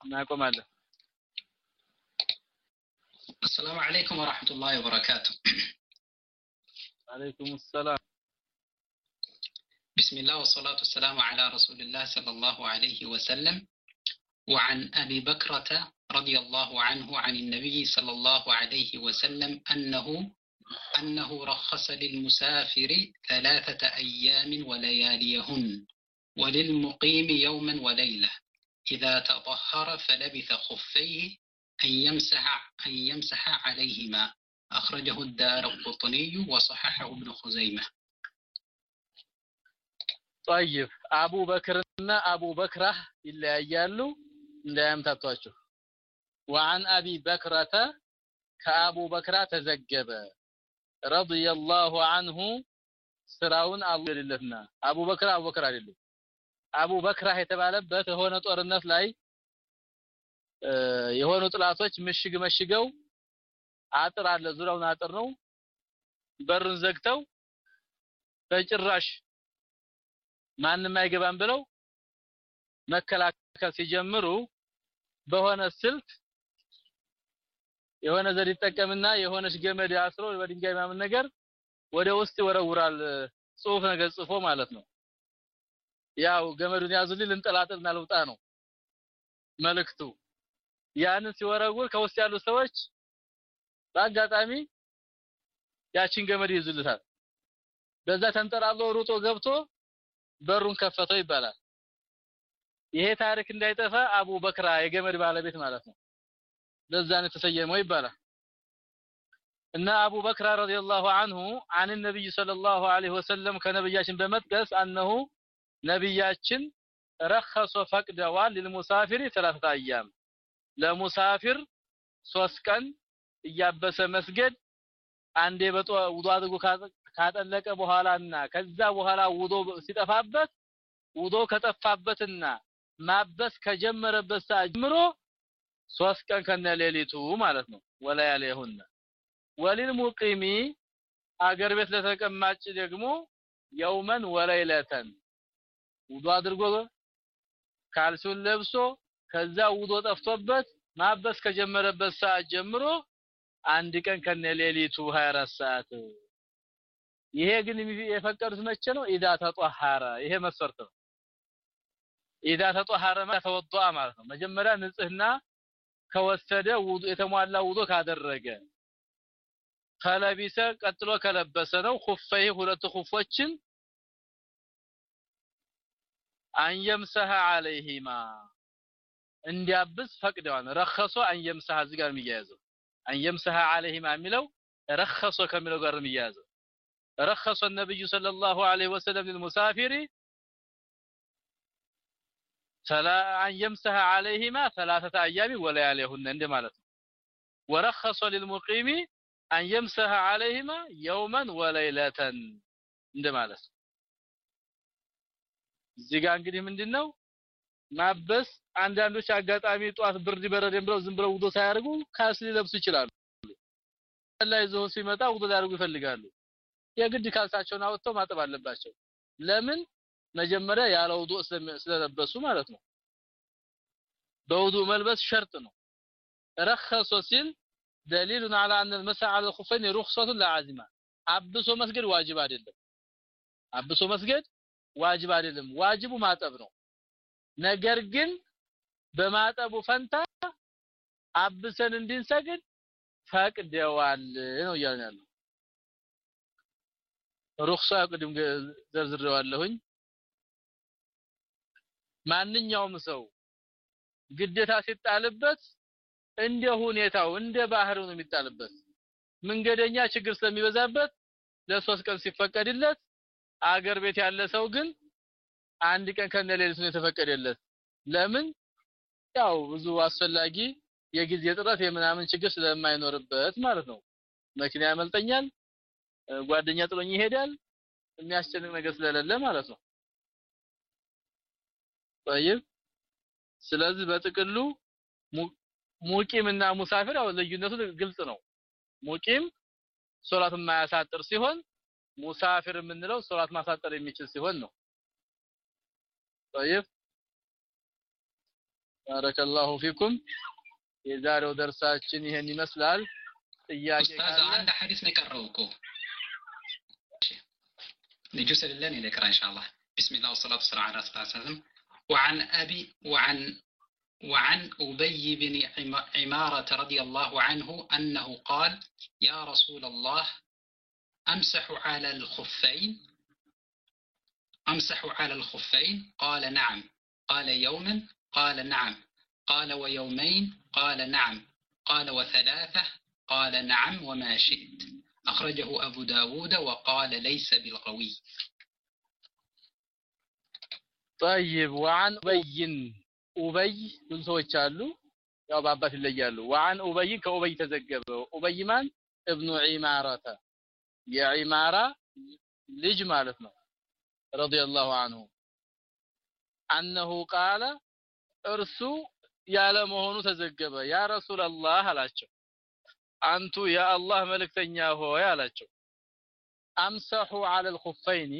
እናቆማለን السلام عليكم ورحمة الله وبركاته عليكم السلام بسم الله والصلاة والسلام على رسول الله صلى الله عليه وسلم وعن أبي بكرة رضي الله عنه عن النبي صلى الله عليه وسلم أنه أنه رخص للمسافر ثلاثة أيام ولياليهن وللمقيم يوما وليلة إذا تطهر فلبث خفيه أن يمسح أن يمسح عليهما أخرجه الدار القطني وصححه ابن خزيمة ጠይብ። አቡ በክርና አቡ ይለያያሉ እንዳያምታቷችሁ። ወአን አቢ በክረተ ከአቡ በክራ ተዘገበ። ረዲየላሁ አንሁ ስራውን አልልለትና አቡበክር አቡበክር አይደለም። አቡበክራህ የተባለበት የሆነ ጦርነት ላይ የሆኑ ጥላቶች ምሽግ መሽገው አጥር አለ። ዙሪያውን አጥር ነው። በሩን ዘግተው በጭራሽ ማንም አይገባም ብለው መከላከል ሲጀምሩ በሆነ ስልት የሆነ ዘዴ ይጠቀምና የሆነች ገመድ አስሮ በድንጋይ ምናምን ነገር ወደ ውስጥ ይወረውራል ጽሁፍ ነገር ጽፎ ማለት ነው። ያው ገመዱን ያዙልኝ ልንጠላጥልና ልውጣ ነው መልእክቱ። ያንን ሲወረውር ከውስጥ ያሉ ሰዎች በአጋጣሚ ያችን ገመድ ይይዙልታል በዛ ተንጠራሎ ሩጦ ገብቶ በሩን ከፈተው ይባላል። ይሄ ታሪክ እንዳይጠፋ አቡ በክራ የገመድ ባለቤት ማለት ነው። ለዛ ነው የተሰየመው ይባላል። እና አቡ በክር ረዲየላሁ ዐንሁ አን ነብይ ሰለላሁ ዐለይሂ ወሰለም ከነብያችን በመጥቀስ አነሁ ነብያችን ረኸሶ ፈቅደዋል ለሙሳፊር ሰላሳ አያም። ለሙሳፊር ሶስት ቀን እያበሰ መስገድ አንዴ በጦ ውዱ አድርጎ ካጠለቀ በኋላና ከዛ በኋላ ውዶ ሲጠፋበት ውዶ ከጠፋበትና ማበስ ከጀመረበት ሰዓት ጀምሮ ሶስት ቀን ከነ ሌሊቱ ማለት ነው። ወለያሌሁን ወሊል ሙቂሚ አገር ቤት ለተቀማጭ ደግሞ የውመን ወለይለተን ውዶ አድርጎ ካልሱን ለብሶ ከዛ ውዶ ጠፍቶበት ማበስ ከጀመረበት ሰዓት ጀምሮ አንድ ቀን ከነ ሌሊቱ 24 ሰዓት ይሄ ግን የፈቀዱት መቼ ነው? ኢዳ ተጧሐረ ይሄ መስፈርት ነው። ኢዳ ተጧሐረ ማለት ተወዷ ማለት ነው። መጀመሪያ ንጽህና ከወሰደ ውዱ የተሟላ ውዱ ካደረገ ከለቢሰ ቀጥሎ ከለበሰ ነው። ኹፈይ ሁለት ኹፎችን አንየምሰህ አለይሂማ እንዲያብስ ፈቅደዋል። ረኸሶ አንየምሰህ እዚህ ጋር የሚያያዘው። አንየምሰህ አለይሂማ የሚለው ረኸሶ ከሚለው ጋር የሚያያዘው رخص النبي صلى الله عليه وسلم للمسافر فلا أن يمسح عليهما ثلاثة أيام ولياليهن عند مالت ورخص للمقيم أن يمسح عليهما يوما وليلة عند مالت እዚህ ጋር እንግዲህ ምንድነው ማበስ አንዳንዶች አጋጣሚ ጧት ብርድ በረደን ብለው ዝም ብለው ውዶ ሳያደርጉ ካስ ሊለብሱ ይችላሉ ላይ ዞ ሲመጣ ውዶ ሊያደርጉ ይፈልጋሉ የግድ ካልሳቸውን አውጥተው ማጠብ አለባቸው። ለምን? መጀመሪያ ያለ ውዱእ ስለለበሱ ማለት ነው። በውዱእ መልበስ ሸርጥ ነው። ረኸሶ ሲል ደሊሉን አላ አን ልመሳ አለ ልኹፈይን ሩኽሰቱን ለዓዚማ አብሶ መስገድ ዋጅብ አይደለም። አብሶ መስገድ ዋጅብ አይደለም። ዋጅቡ ማጠብ ነው። ነገር ግን በማጠቡ ፈንታ አብሰን እንድንሰግድ ፈቅደዋል ነው እያልን ያለው። ሩክሳ ቅድም ዘርዝሬዋለሁኝ። ማንኛውም ሰው ግዴታ ሲጣልበት እንደ ሁኔታው እንደ ባህሩ ነው የሚጣልበት። መንገደኛ ችግር ስለሚበዛበት ለሶስት ቀን ሲፈቀድለት አገር ቤት ያለ ሰው ግን አንድ ቀን ከነ ሌሊቱ ነው የተፈቀደለት። ለምን? ያው ብዙ አስፈላጊ የጊዜ ጥረት የምናምን ችግር ስለማይኖርበት ማለት ነው። መኪና ያመልጠኛል ጓደኛ ጥሎኝ ይሄዳል የሚያስጨንቅ ነገር ስለሌለ ማለት ነው طيب ስለዚህ በጥቅሉ ሙቂም እና ሙሳፊር ያው ልዩነቱ ግልጽ ነው ሙቂም ሶላት የማያሳጥር ሲሆን ሙሳፊር የምንለው ሶላት ማሳጠር የሚችል ሲሆን ነው طيب بارك الله فيكم የዛሬው ደርሳችን ይሄን ይመስላል ጥያቄ ኡስታዝ አንድ ሐዲስ ነው የቀረው እኮ نجوس لله نذكر إن شاء الله. بسم الله والصلاة والسلام على رسول الله صلى الله عليه وسلم. وعن أبي وعن وعن أبي بن عمارة رضي الله عنه أنه قال يا رسول الله أمسح على الخفين؟ أمسح على الخفين؟ قال نعم. قال يوما؟ قال نعم. قال ويومين؟ قال نعم. قال وثلاثة؟ قال نعم. وما شئت. أخرجه أبو داود وقال ليس بالقوي طيب وعن أبي أبي ብዙ ሰዎች አሉ ያው በአባት ይለያሉ وعن أبي ከኡበይ ተዘገበው ኡበይ ማን ابن عمارة የዒማራ ልጅ ማለት ነው رضي الله عنه أنه قال እርሱ ያለ መሆኑ ተዘገበ ያ ረሱል አላህ አላቸው አንቱ የአላህ መልእክተኛ ሆይ አላቸው። አምሰሑ አለል ኹፈይኒ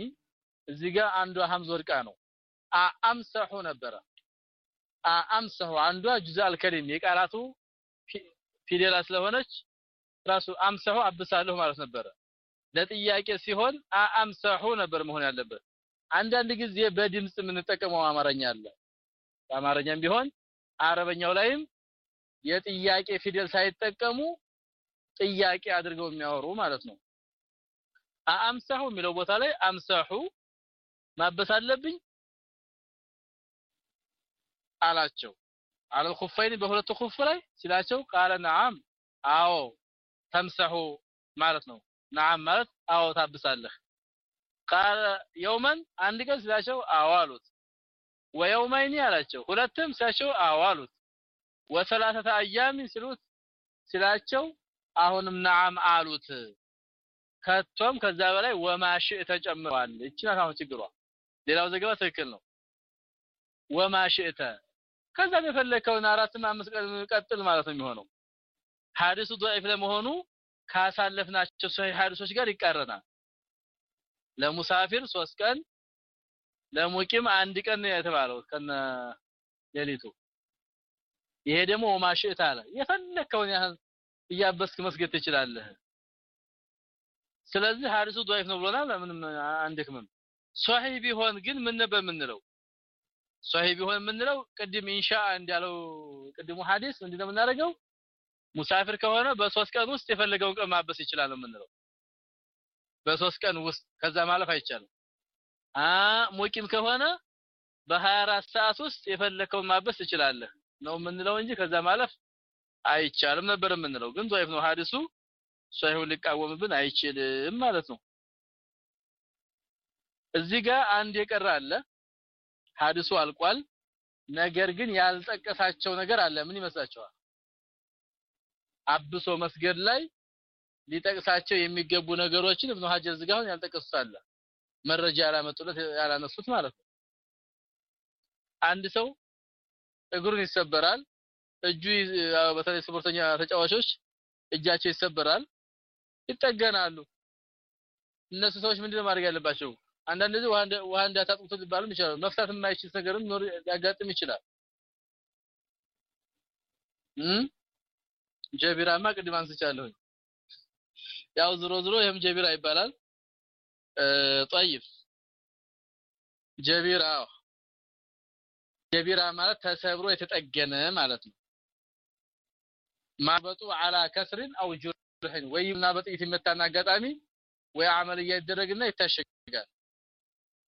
እዚህ ጋር አንዷ ሐምዝ ወድቃ ነው። አምሰሑ ነበረ። አምሰሑ አንዷ ጁዛ አልከሪም የቃላቱ ፊደላ ስለሆነች ራሱ አምሰሑ አብሳለሁ ማለት ነበረ። ለጥያቄ ሲሆን አምሰሑ ነበር መሆን ያለበት። አንዳንድ ጊዜ በድምጽ የምንጠቀመው አማርኛ አለ። በአማርኛም ቢሆን አረበኛው ላይም የጥያቄ ፊደል ሳይጠቀሙ ጥያቄ አድርገው የሚያወሩ ማለት ነው። አምሳሁ የሚለው ቦታ ላይ አምሳሁ ማበስ አለብኝ አላቸው። አለል ኹፈይን በሁለቱ ኹፍ ላይ ሲላቸው ቃለ ነዓም አዎ ተምሰሑ ማለት ነው። ነዓም ማለት አዎ ታብሳለህ። ቃለ የውመን አንድ ቀን ሲላቸው አዎ አሉት። ወየውመይኒ አላቸው ሁለትም ሲላቸው አዎ አሉት። ወሰላሰተ አያሚን ሲሉት ሲላቸው አሁንም ነዓም አሉት ከቶም ከዛ በላይ ወማሽ ተጨምሯል እቺ ናት አሁን ችግሯ ሌላው ዘገባ ትክክል ነው ወማሽእተ ከዛም የፈለከውን አራትና አምስት ቀን ቀጥል ማለት ነው የሚሆነው ሐዲሱ ضعيف ለመሆኑ ካሳለፍናቸው ሰሂህ ሐዲሶች ጋር ይቃረናል ለሙሳፊር ሶስት ቀን ለሙቂም አንድ ቀን ነው የተባለው ከነ ሌሊቱ ይሄ ደግሞ ወማሽእተ አለ የፈለከውን ያህል እያበስክ መስገድ ትችላለህ ስለዚህ ሐዲሱ ضعيف ነው ብሎናል ምንም አንደክምም ሶሂህ ቢሆን ግን ምን ነበር የምንለው ሶሂህ ቢሆን የምንለው ቅድም ኢንሻ እንዳለው ቅድሙ ሐዲስ ምንድነው የምናደርገው ሙሳፊር ከሆነ በሶስት ቀን ውስጥ የፈለገውን ቀን ማበስ ይችላል የምንለው በሶስት ቀን ውስጥ ከዛ ማለፍ አይቻልም አ ሙቂም ከሆነ በ24 ሰዓት ውስጥ የፈለከውን ማበስ ትችላለህ ነው የምንለው እንጂ ከዛ ማለፍ አይቻልም ነበር የምንለው ግን ضعيف ነው ሐዲሱ ሶሂሁ ሊቃወምብን አይችልም ማለት ነው እዚህ ጋር አንድ የቀረ አለ ሐዲሱ አልቋል ነገር ግን ያልጠቀሳቸው ነገር አለ ምን ይመስላችኋል አብሶ መስገድ ላይ ሊጠቅሳቸው የሚገቡ ነገሮችን ኢብኑ ሀጀር እዚህ ጋር አሁን ያልጠቀሱት አለ መረጃ ያላመጡለት ያላነሱት ማለት ነው አንድ ሰው እግሩን ይሰበራል እጁ በተለይ ስፖርተኛ ተጫዋቾች እጃቸው ይሰበራል ይጠገናሉ። እነሱ ሰዎች ምንድነው ማድረግ ያለባቸው? አንዳንድ ጊዜ ውሃ እንዳታጥቁት ሊባልም ይችላል። መፍታት የማይችል ነገርም ኖር ሊያጋጥም ይችላል። ጀቢራማ ቅድም አንስቻለሁኝ። ያው ዝሮ ዝሮ ይሄም ጀቢራ ይባላል። ጠይብ። ጀቢራ ጀቢራ ማለት ተሰብሮ የተጠገነ ማለት ነው ማበጡ አላ ከስሪን አው ጁርህን ወይና በጥይት ይመታና አጋጣሚ ወይ አመልያ ይደረግና ይታሸጋል።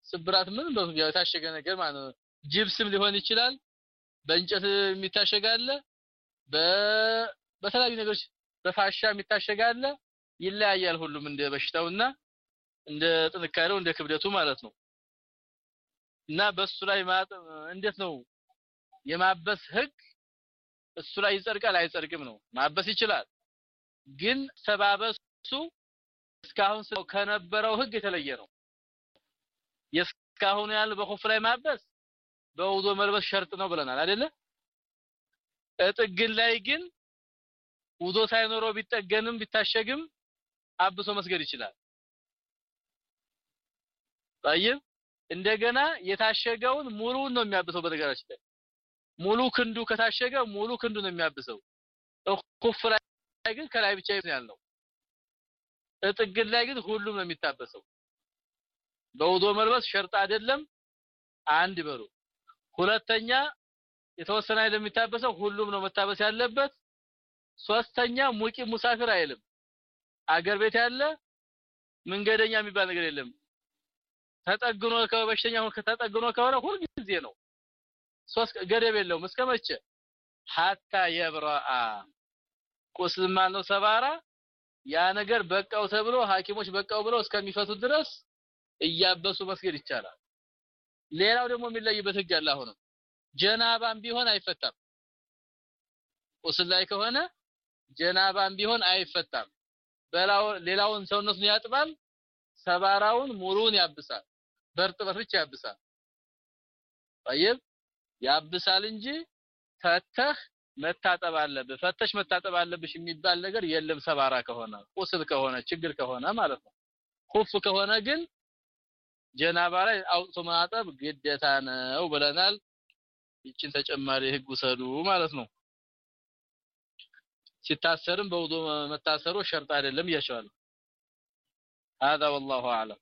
ስብራት ምን የታሸገ ነገር ማለት ነው። ጅብስም ሊሆን ይችላል በእንጨት የሚታሸጋለ በተለያዩ ነገሮች በፋሻ የሚታሸጋለ ይለያያል ሁሉም እንደ በሽታውና እንደ ጥንካሬው እንደ ክብደቱ ማለት ነው። እና በሱ ላይ እንዴት ነው የማበስ ህግ እሱ ላይ ይጸድቃል አይጸድቅም ነው ማበስ ይችላል ግን ሰባበሱ እስካሁን ከነበረው ህግ የተለየ ነው የስካሁን ያለ በኹፍ ላይ ማበስ በውዶ መልበስ ሸርጥ ነው ብለናል አይደለ እጥግን ላይ ግን ውዶ ሳይኖረው ቢጠገንም ቢታሸግም አብሶ መስገድ ይችላል طيب እንደገና የታሸገውን ሙሉውን ነው የሚያብሰው በነገራችን ላይ ሙሉ ክንዱ ከታሸገ ሙሉ ክንዱ ነው የሚያብሰው። ኹፍ ላይ ግን ከላይ ብቻ ያለው። እጥግን ላይ ግን ሁሉም ነው የሚታበሰው። በውዶ መልበስ ሸርጥ አይደለም። አንድ በሩ ሁለተኛ የተወሰነ አይደለም የሚታበሰው ሁሉም ነው መታበስ ያለበት። ሶስተኛ ሙቂ ሙሳፊር አይልም። አገር ቤት ያለ መንገደኛ የሚባል ነገር የለም። ተጠግኖ ከበሽተኛ ከተጠግኖ ከሆነ ሁሉ ጊዜ ነው ሶስት ገደብ የለውም እስከ መቼ ሐታ የብራአ ቁስል ማለት ሰባራ ያ ነገር በቃው ተብሎ ሐኪሞች በቃው ብለው እስከሚፈቱ ድረስ እያበሱ መስገድ ይቻላል ሌላው ደግሞ የሚለይበት ህግ አለ አሁንም ጀናባም ቢሆን አይፈታም ቁስል ላይ ከሆነ ጀናባም ቢሆን አይፈታም በላው ሌላውን ሰውነቱን ያጥባል ሰባራውን ሙሉውን ያብሳል በርጥበት ብቻ ያብሳል طيب ያብሳል እንጂ ፈተህ መታጠብ አለብህ ፈተሽ መታጠብ አለብሽ የሚባል ነገር የለም ሰባራ ከሆነ ቁስል ከሆነ ችግር ከሆነ ማለት ነው ኩፍ ከሆነ ግን ጀናባ ላይ አውጥቶ ማጠብ ግዴታ ነው ብለናል ይችን ተጨማሪ ህግ ውሰዱ ማለት ነው ሲታሰርም በውዶ መታሰሩ ሸርጥ አይደለም እያቸዋለሁ هذا والله اعلم